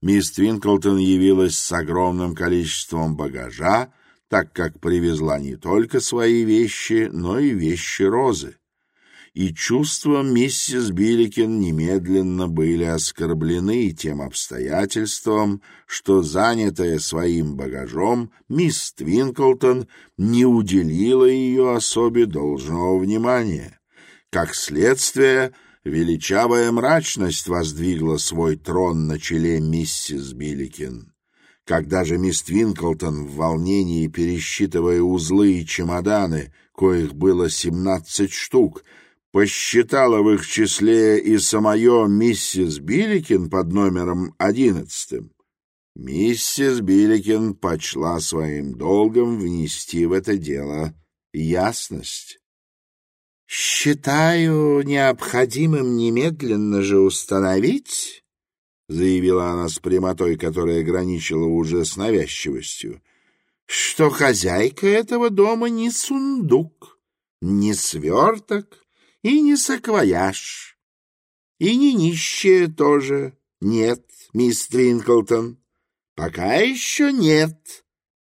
Мисс Твинклтон явилась с огромным количеством багажа, так как привезла не только свои вещи, но и вещи Розы. И чувства миссис Билликин немедленно были оскорблены тем обстоятельством, что, занятая своим багажом, мисс Твинклтон не уделила ее особе должного внимания. Как следствие, величавая мрачность воздвигла свой трон на челе миссис Билликин. Когда же мисс Твинклтон в волнении, пересчитывая узлы и чемоданы, коих было семнадцать штук, посчитала в их числе и самое миссис Билликин под номером одиннадцатым, миссис Билликин почла своим долгом внести в это дело ясность. «Считаю необходимым немедленно же установить...» заявила она с прямотой, которая граничила уже с навязчивостью, что хозяйка этого дома не сундук, не сверток и не саквояж, и не нищая тоже. Нет, мисс Твинклтон, пока еще нет.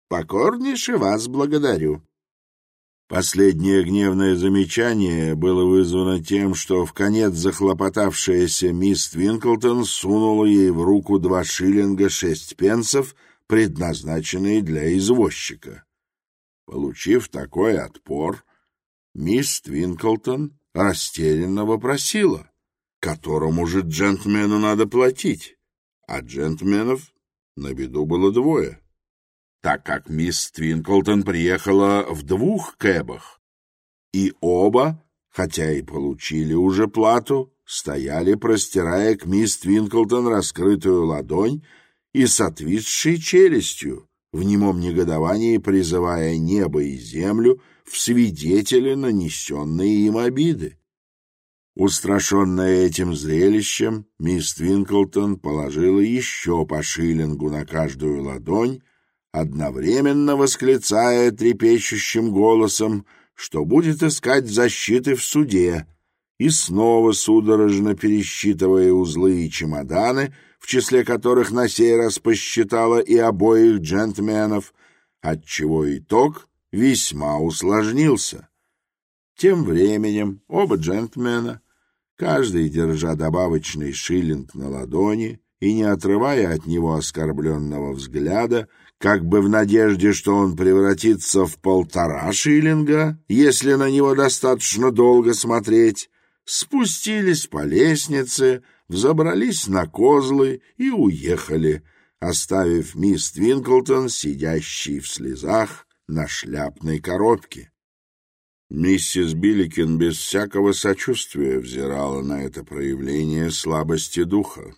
Покорнейше вас благодарю. Последнее гневное замечание было вызвано тем, что в конец захлопотавшаяся мисс Твинклтон сунула ей в руку два шиллинга шесть пенсов, предназначенные для извозчика. Получив такой отпор, мисс Твинклтон растерянно вопросила, которому же джентльмену надо платить, а джентльменов на беду было двое так как мисс Твинклтон приехала в двух кэбах. И оба, хотя и получили уже плату, стояли, простирая к мисс Твинклтон раскрытую ладонь и с отвисшей челюстью, в немом негодовании призывая небо и землю в свидетели нанесенные им обиды. Устрашенная этим зрелищем, мисс Твинклтон положила еще по шиллингу на каждую ладонь одновременно восклицая трепещущим голосом, что будет искать защиты в суде, и снова судорожно пересчитывая узлы и чемоданы, в числе которых на сей раз посчитала и обоих джентльменов, отчего итог весьма усложнился. Тем временем оба джентльмена, каждый держа добавочный шиллинг на ладони и не отрывая от него оскорбленного взгляда, — как бы в надежде, что он превратится в полтора шиллинга, если на него достаточно долго смотреть, спустились по лестнице, взобрались на козлы и уехали, оставив мисс Твинклтон, сидящий в слезах на шляпной коробке. Миссис Билликин без всякого сочувствия взирала на это проявление слабости духа.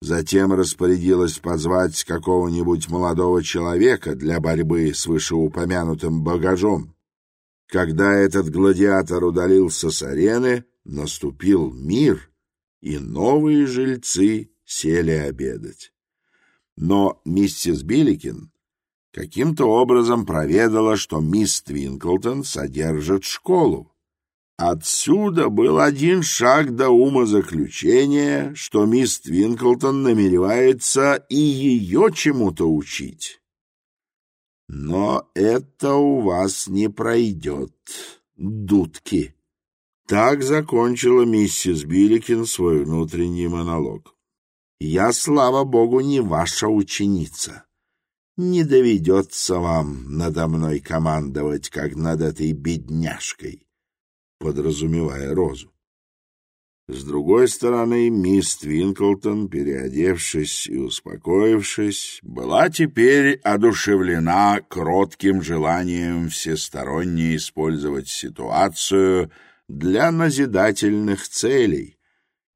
Затем распорядилась позвать какого-нибудь молодого человека для борьбы с вышеупомянутым багажом. Когда этот гладиатор удалился с арены, наступил мир, и новые жильцы сели обедать. Но миссис Билликин каким-то образом проведала, что мисс Твинклтон содержит школу. Отсюда был один шаг до ума заключения, что мисс Твинклтон намеревается и ее чему-то учить. Но это у вас не пройдет, дудки. Так закончила миссис Билликин свой внутренний монолог. Я, слава богу, не ваша ученица. Не доведется вам надо мной командовать, как над этой бедняжкой подразумевая розу. С другой стороны, мисс Твинклтон, переодевшись и успокоившись, была теперь одушевлена кротким желанием всесторонне использовать ситуацию для назидательных целей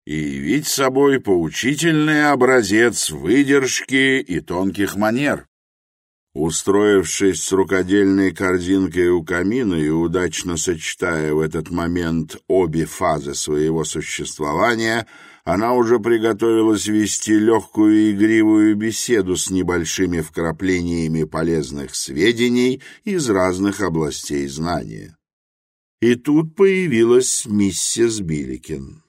и явить собой поучительный образец выдержки и тонких манер устроившись с рукодельной корзинкой у камина и удачно сочетая в этот момент обе фазы своего существования, она уже приготовилась вести легкую и игривую беседу с небольшими вкраплениями полезных сведений из разных областей знания. И тут появилась миссис Биликин.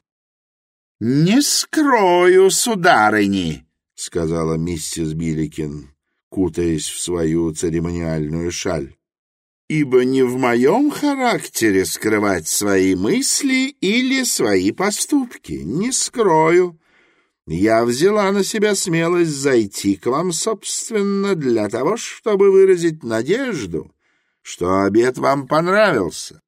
«Не скрою, сударыни», — сказала миссис Биликин кутаясь в свою церемониальную шаль. «Ибо не в моем характере скрывать свои мысли или свои поступки, не скрою. Я взяла на себя смелость зайти к вам, собственно, для того, чтобы выразить надежду, что обед вам понравился.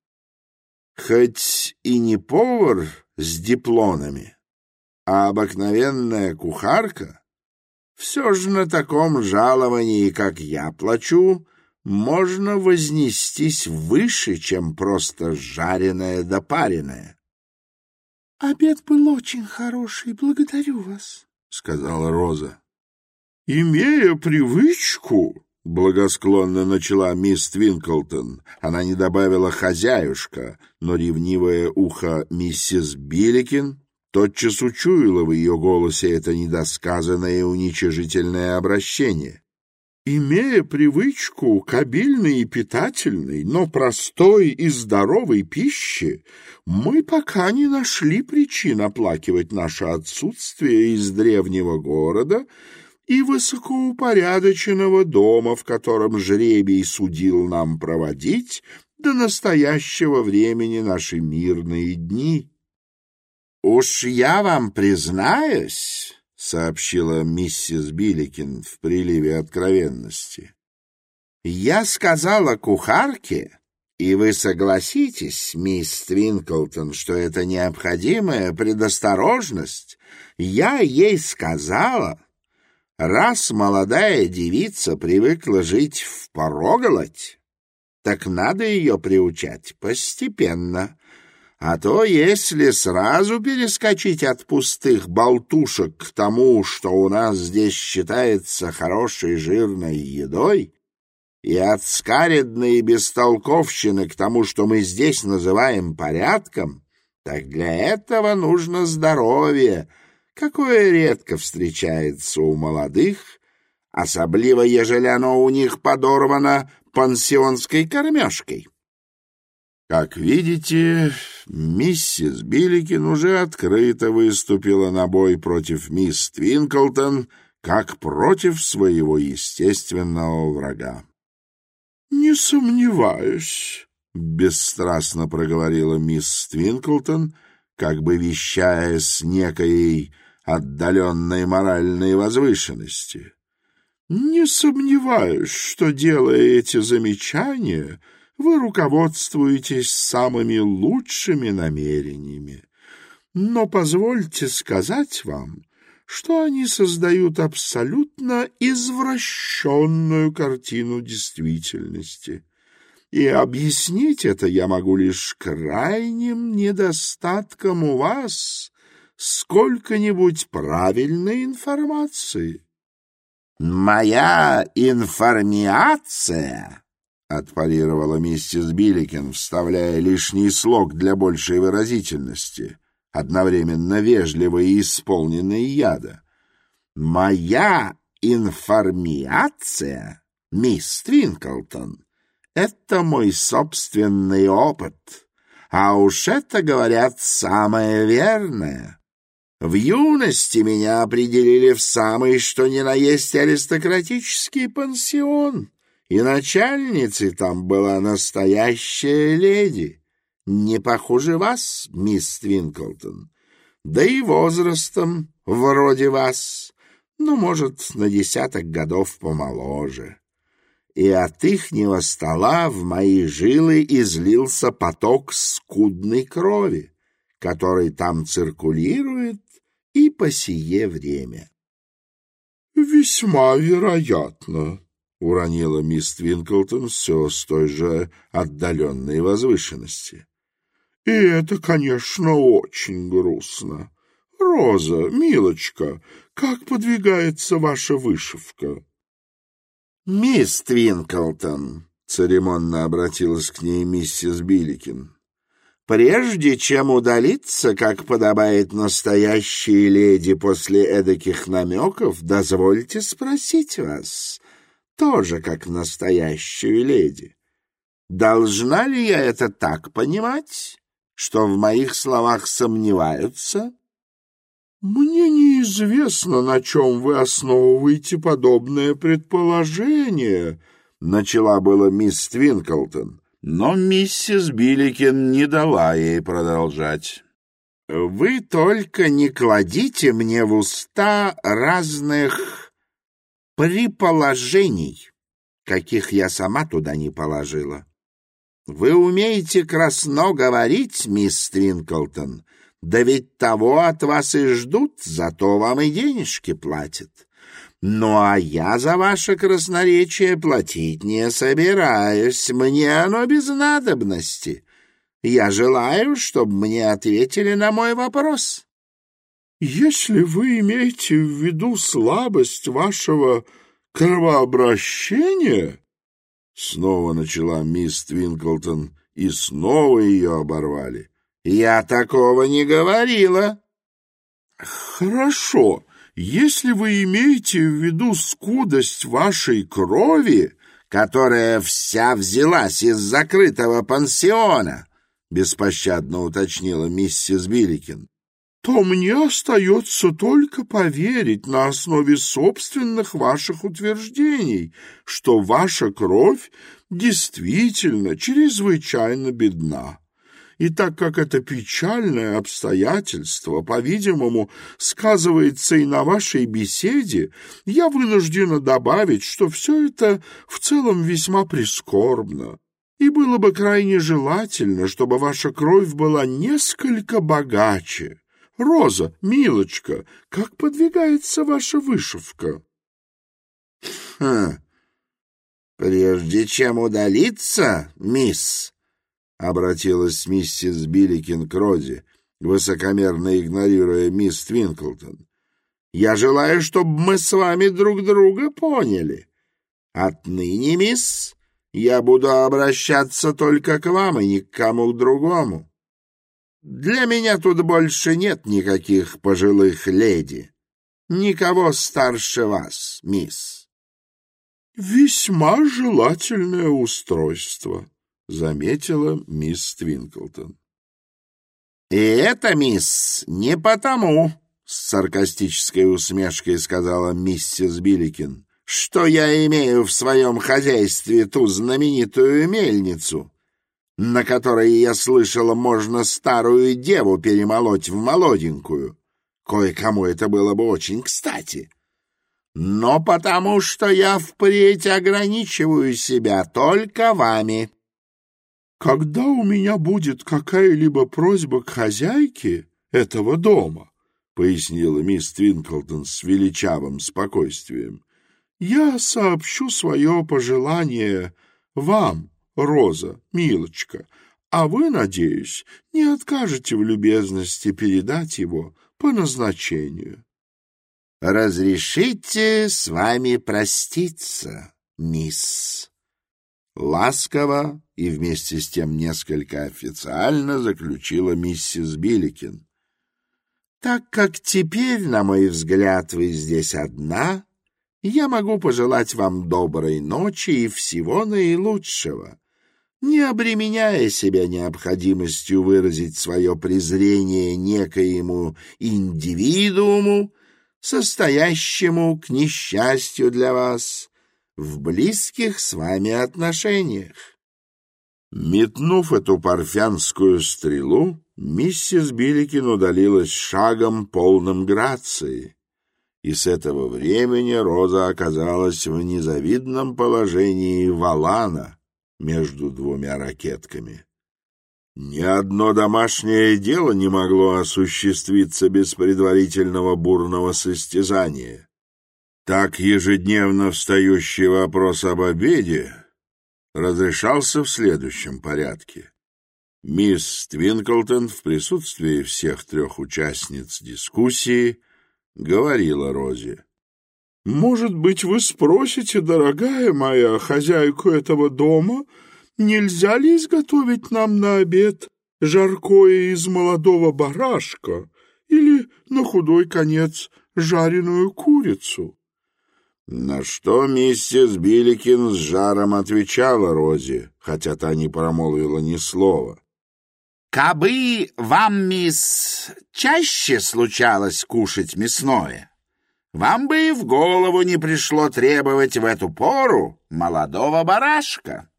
Хоть и не повар с диплонами, а обыкновенная кухарка — все же на таком жаловании, как я плачу, можно вознестись выше, чем просто жареное да пареное. — Обед был очень хороший, благодарю вас, — сказала Роза. — Имея привычку, — благосклонно начала мисс Твинклтон, она не добавила «хозяюшка», но ревнивое ухо миссис Биликин Тотчас учуяла в ее голосе это недосказанное и уничижительное обращение. Имея привычку к обильной и питательной, но простой и здоровой пище, мы пока не нашли причин оплакивать наше отсутствие из древнего города и высокоупорядоченного дома, в котором жребий судил нам проводить до настоящего времени наши мирные дни». Уж я вам признаюсь, сообщила миссис Билликин в приливе откровенности. «Я сказала кухарке, и вы согласитесь, мисс Твинклтон, что это необходимая предосторожность. Я ей сказала, раз молодая девица привыкла жить в пороголодь, так надо ее приучать постепенно» А то, если сразу перескочить от пустых болтушек к тому, что у нас здесь считается хорошей жирной едой, и от скаредной бестолковщины к тому, что мы здесь называем порядком, так для этого нужно здоровье, какое редко встречается у молодых, особливо, ежели оно у них подорвано пансионской кормежкой. Как видите, миссис Билликин уже открыто выступила на бой против мисс Твинклтон как против своего естественного врага. — Не сомневаюсь, — бесстрастно проговорила мисс Твинклтон, как бы вещая с некоей отдаленной моральной возвышенности. — Не сомневаюсь, что, делая эти замечания, — вы руководствуетесь самыми лучшими намерениями. Но позвольте сказать вам, что они создают абсолютно извращенную картину действительности. И объяснить это я могу лишь крайним недостатком у вас сколько-нибудь правильной информации. «Моя информация отпарировала миссис Билликин, вставляя лишний слог для большей выразительности, одновременно вежливо и начальницей там была настоящая леди, не похуже вас, мисс Твинклтон, да и возрастом вроде вас, ну, может, на десяток годов помоложе. И от ихнего стола в мои жилы излился поток скудной крови, который там циркулирует и по сие время. — Весьма вероятно, уронила мисс Твинклтон все с той же отдаленной возвышенности. — И это, конечно, очень грустно. Роза, милочка, как подвигается ваша вышивка? — Мисс Твинклтон, — церемонно обратилась к ней миссис Билликин, — прежде чем удалиться, как подобает настоящей леди после эдаких намеков, дозвольте спросить вас, тоже как настоящую леди. Должна ли я это так понимать, что в моих словах сомневаются? Мне неизвестно, на чем вы основываете подобное предположение, начала было мисс Твинклтон, но миссис Билликин не дала ей продолжать. «Вы только не кладите мне в уста разных предположений, каких я сама туда не положила. Вы умеете красно говорить, мисс Твинклтон, да ведь того от вас и ждут, зато вам и денежки платят. Ну, а я за ваше красноречие платить не собираюсь, мне оно без надобности. если вы имеете в виду слабость вашего кровообращения...» Снова начала мисс Твинклтон, и снова ее оборвали. «Я такого не говорила!» «Хорошо, если вы имеете в виду скудость вашей крови, которая вся взялась из закрытого пансиона», — беспощадно уточнила миссис Билликин. то мне остается только поверить на основе собственных ваших утверждений, что ваша кровь действительно чрезвычайно бедна. И так как это печальное обстоятельство, по-видимому, сказывается и на вашей беседе, я вынуждена добавить, что все это в целом весьма прискорбно, и было бы крайне желательно, чтобы ваша кровь была несколько богаче. Роза, милочка, как подвигается ваша вышивка? Хм. Прежде чем удалиться, мисс, обратилась миссис Билликин к Розе, высокомерно игнорируя мисс Твинклтон. Я желаю, чтобы мы с вами друг друга поняли. Отныне, мисс, я буду обращаться только к вам и никому другому. Для меня тут больше нет никаких пожилых леди. Никого старше вас, мисс. Весьма желательное устройство, заметила мисс Твинклтон. И это, мисс, не потому, с саркастической усмешкой сказала миссис Билликин, что я имею в своем хозяйстве ту знаменитую мельницу. на которой, я слышала, можно старую деву перемолоть в молоденькую. Кое-кому это было бы очень кстати. Но потому что я впредь ограничиваю себя только вами. Когда у меня будет какая-либо просьба к хозяйке этого дома, — пояснила мисс Твинклтон с величавым спокойствием, — я сообщу свое пожелание вам, Роза, милочка, а вы, надеюсь, не откажете в любезности передать его по назначению. — Разрешите с вами проститься, мисс. Ласково и вместе с тем несколько официально заключила миссис Билликин. Так как теперь, на мой взгляд, вы здесь одна, не обременяя себя необходимостью выразить свое презрение некоему индивидууму, состоящему, к несчастью для вас, в близких с вами отношениях. Метнув эту парфянскую стрелу, миссис Биликин удалилась шагом, полным грации. И с этого времени Роза оказалась в незавидном положении Валана, между двумя ракетками. Ни одно домашнее дело не могло осуществиться без предварительного бурного состязания. Так ежедневно встающий вопрос об обеде разрешался в следующем порядке. Мисс Твинклтон в присутствии всех трех участниц дискуссии говорила Розе — Может быть, вы спросите, дорогая моя, хозяйку этого дома, нельзя ли изготовить нам на обед жаркое из молодого барашка или, на худой конец, жареную курицу? На что миссис Билликин с жаром отвечала Розе, хотя та не промолвила ни слова. «Кабы вам, мисс, чаще случалось кушать мясное, вам бы и в голову не пришло требовать в эту пору молодого барашка».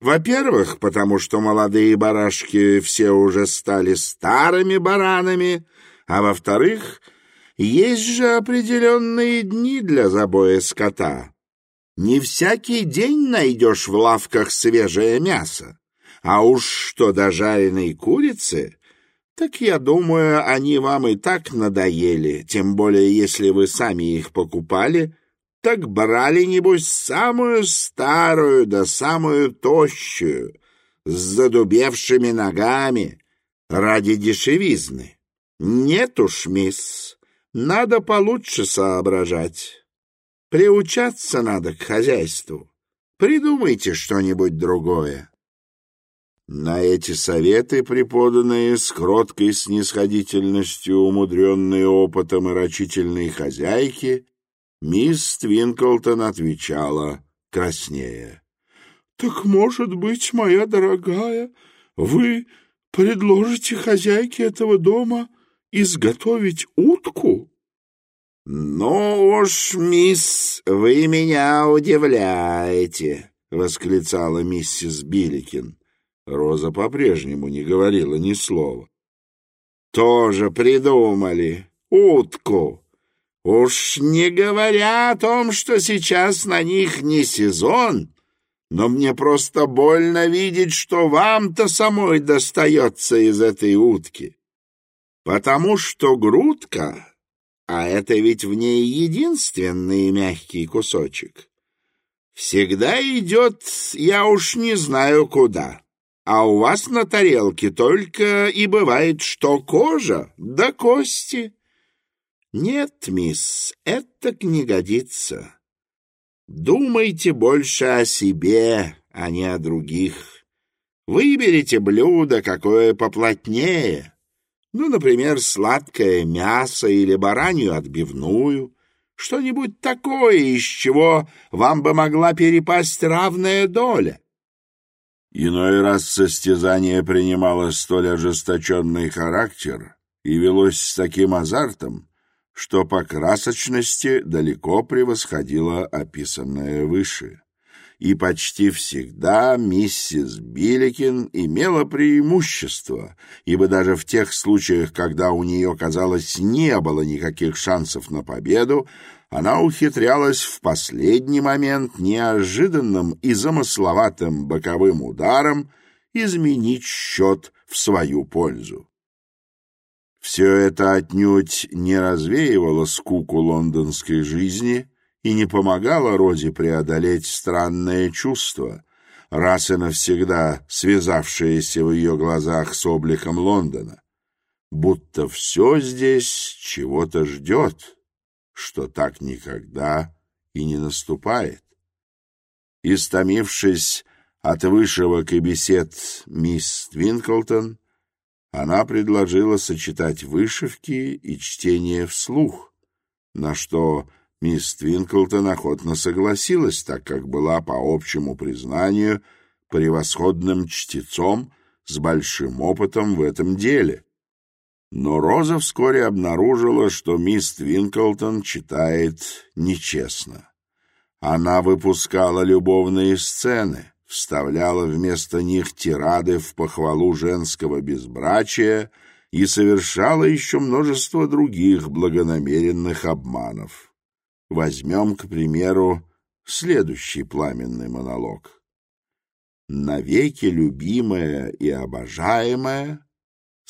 Во-первых, потому что молодые барашки все уже стали старыми баранами, а во-вторых, есть же определенные дни для забоя скота. Не всякий день найдешь в Так я думаю, они вам и так надоели, тем более если вы сами их покупали, так брали, небось, самую старую да самую тощую, с задубевшими ногами, ради дешевизны. Нет уж, мисс, надо получше соображать. Приучаться надо к хозяйству. Придумайте что-нибудь другое. На эти советы, преподанные с кроткой снисходительностью, умудренные опытом и рачительной хозяйки, мисс Твинклтон отвечала краснее. — Так, может быть, моя дорогая, вы предложите хозяйке этого дома изготовить утку? — Ну уж, мисс, вы меня удивляете, — восклицала миссис Билликин. Роза по-прежнему не говорила ни слова. «Тоже придумали. Утку. Уж не говоря о том, что сейчас на них не сезон, но мне просто больно видеть, что вам-то самой достается из этой утки. Потому что грудка, а это ведь в ней единственный мягкий кусочек, всегда идет, я уж не знаю куда». А у вас на тарелке только и бывает, что кожа да кости. Нет, мисс, это не годится. Думайте больше о себе, а не о других. Выберите блюдо, какое поплотнее. Ну, например, сладкое мясо или баранью отбивную. Что-нибудь такое, из чего вам бы могла перепасть равная доля. Иной раз состязание принимало столь ожесточенный характер и велось с таким азартом, что по красочности далеко превосходило описанное выше. И почти всегда миссис Билликин имела преимущество, ибо даже в тех случаях, когда у нее, казалось, не было никаких шансов на победу, она ухитрялась в последний момент неожиданным и замысловатым боковым ударом изменить счет в свою пользу. Все это отнюдь не развеивало скуку лондонской жизни — и не помогала Розе преодолеть странное чувство, раз и навсегда связавшееся в ее глазах с обликом Лондона, будто все что так никогда и не наступает. Истомившись от вышивок и бесед мисс Твинклтон, она предложила сочетать вышивки и чтение вслух, на что мисс Твинклтон охотно согласилась, так как была, по общему признанию, превосходным чтецом с большим опытом в этом деле. Но Роза вскоре обнаружила, что мисс Твинклтон читает нечестно. Она выпускала любовные сцены, вставляла вместо них тирады в похвалу женского безбрачия и совершала еще множество других благонамеренных обманов. Возьмем, к примеру, следующий пламенный монолог. «Навеки любимая и обожаемая»,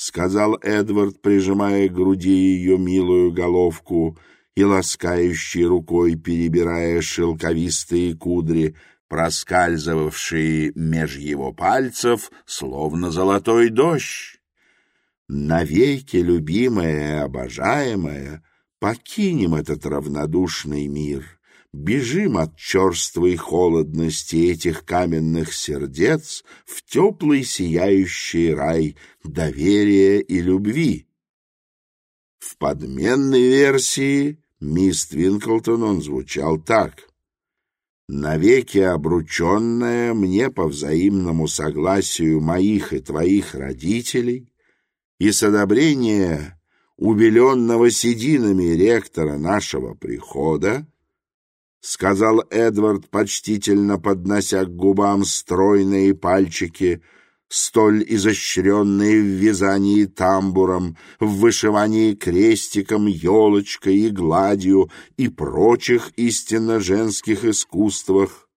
сказал Эдвард, прижимая к груди ее милую головку и ласкающей рукой перебирая шелковистые кудри, проскальзывавшие меж его пальцев, словно золотой дождь. Навеки любимая и обожаемая, покинем этот равнодушный мир. бежим от черствой холодности этих каменных сердец в теплый сияющий рай доверия и любви. В подменной версии мисс Твинклтон он звучал так. «Навеки обрученная мне по взаимному согласию моих и твоих родителей и с одобрения убеленного сединами ректора нашего прихода, — сказал Эдвард, почтительно поднося к губам стройные пальчики — столь изощренные в вязании тамбуром, в вышивании крестиком, елочкой и гладью и прочих истинно женских искусствах.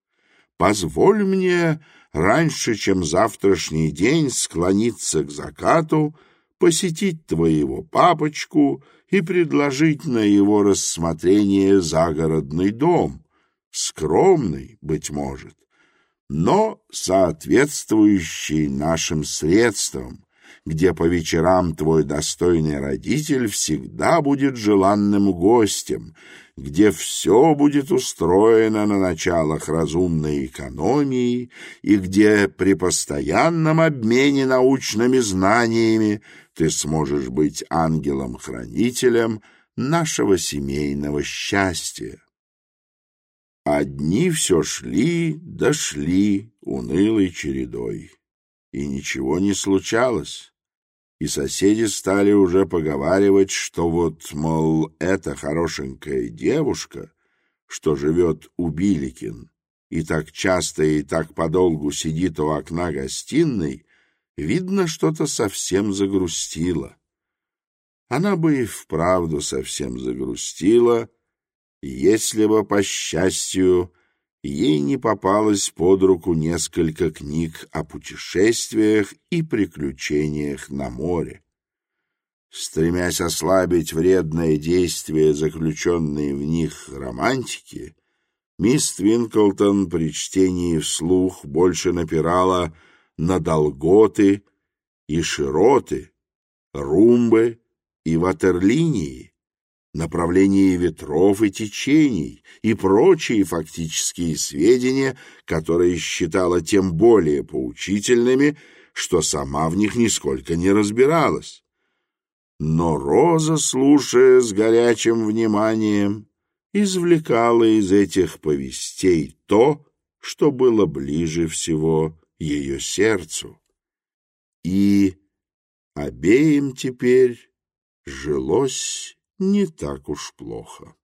Позволь мне раньше, чем завтрашний день, склониться к закату, посетить твоего папочку и предложить на его рассмотрение загородный дом, скромный, быть может, но соответствующий нашим средствам, где по вечерам твой достойный родитель всегда будет желанным гостем, где все будет устроено на началах разумной экономии и где при постоянном обмене научными знаниями ты сможешь быть ангелом-хранителем нашего семейного счастья. Одни все шли, дошли унылой чередой, и ничего не случалось. И соседи стали уже поговаривать, что вот, мол, эта хорошенькая девушка, что живет у Биликин, и так часто и так подолгу сидит у окна гостиной, Видно, что-то совсем загрустило. Она бы и вправду совсем загрустила, если бы, по счастью, ей не попалось под руку несколько книг о путешествиях и приключениях на море. Стремясь ослабить вредное действие заключенной в них романтики, мисс Твинклтон при чтении вслух больше напирала — на долготы и широты, румбы и ватерлинии, направлении ветров и течений и прочие фактические сведения, которые считала тем более поучительными, что сама в них нисколько не разбиралась. Но Роза, слушая с горячим вниманием, извлекала из этих ее сердцу. И обеим теперь жилось не так уж плохо.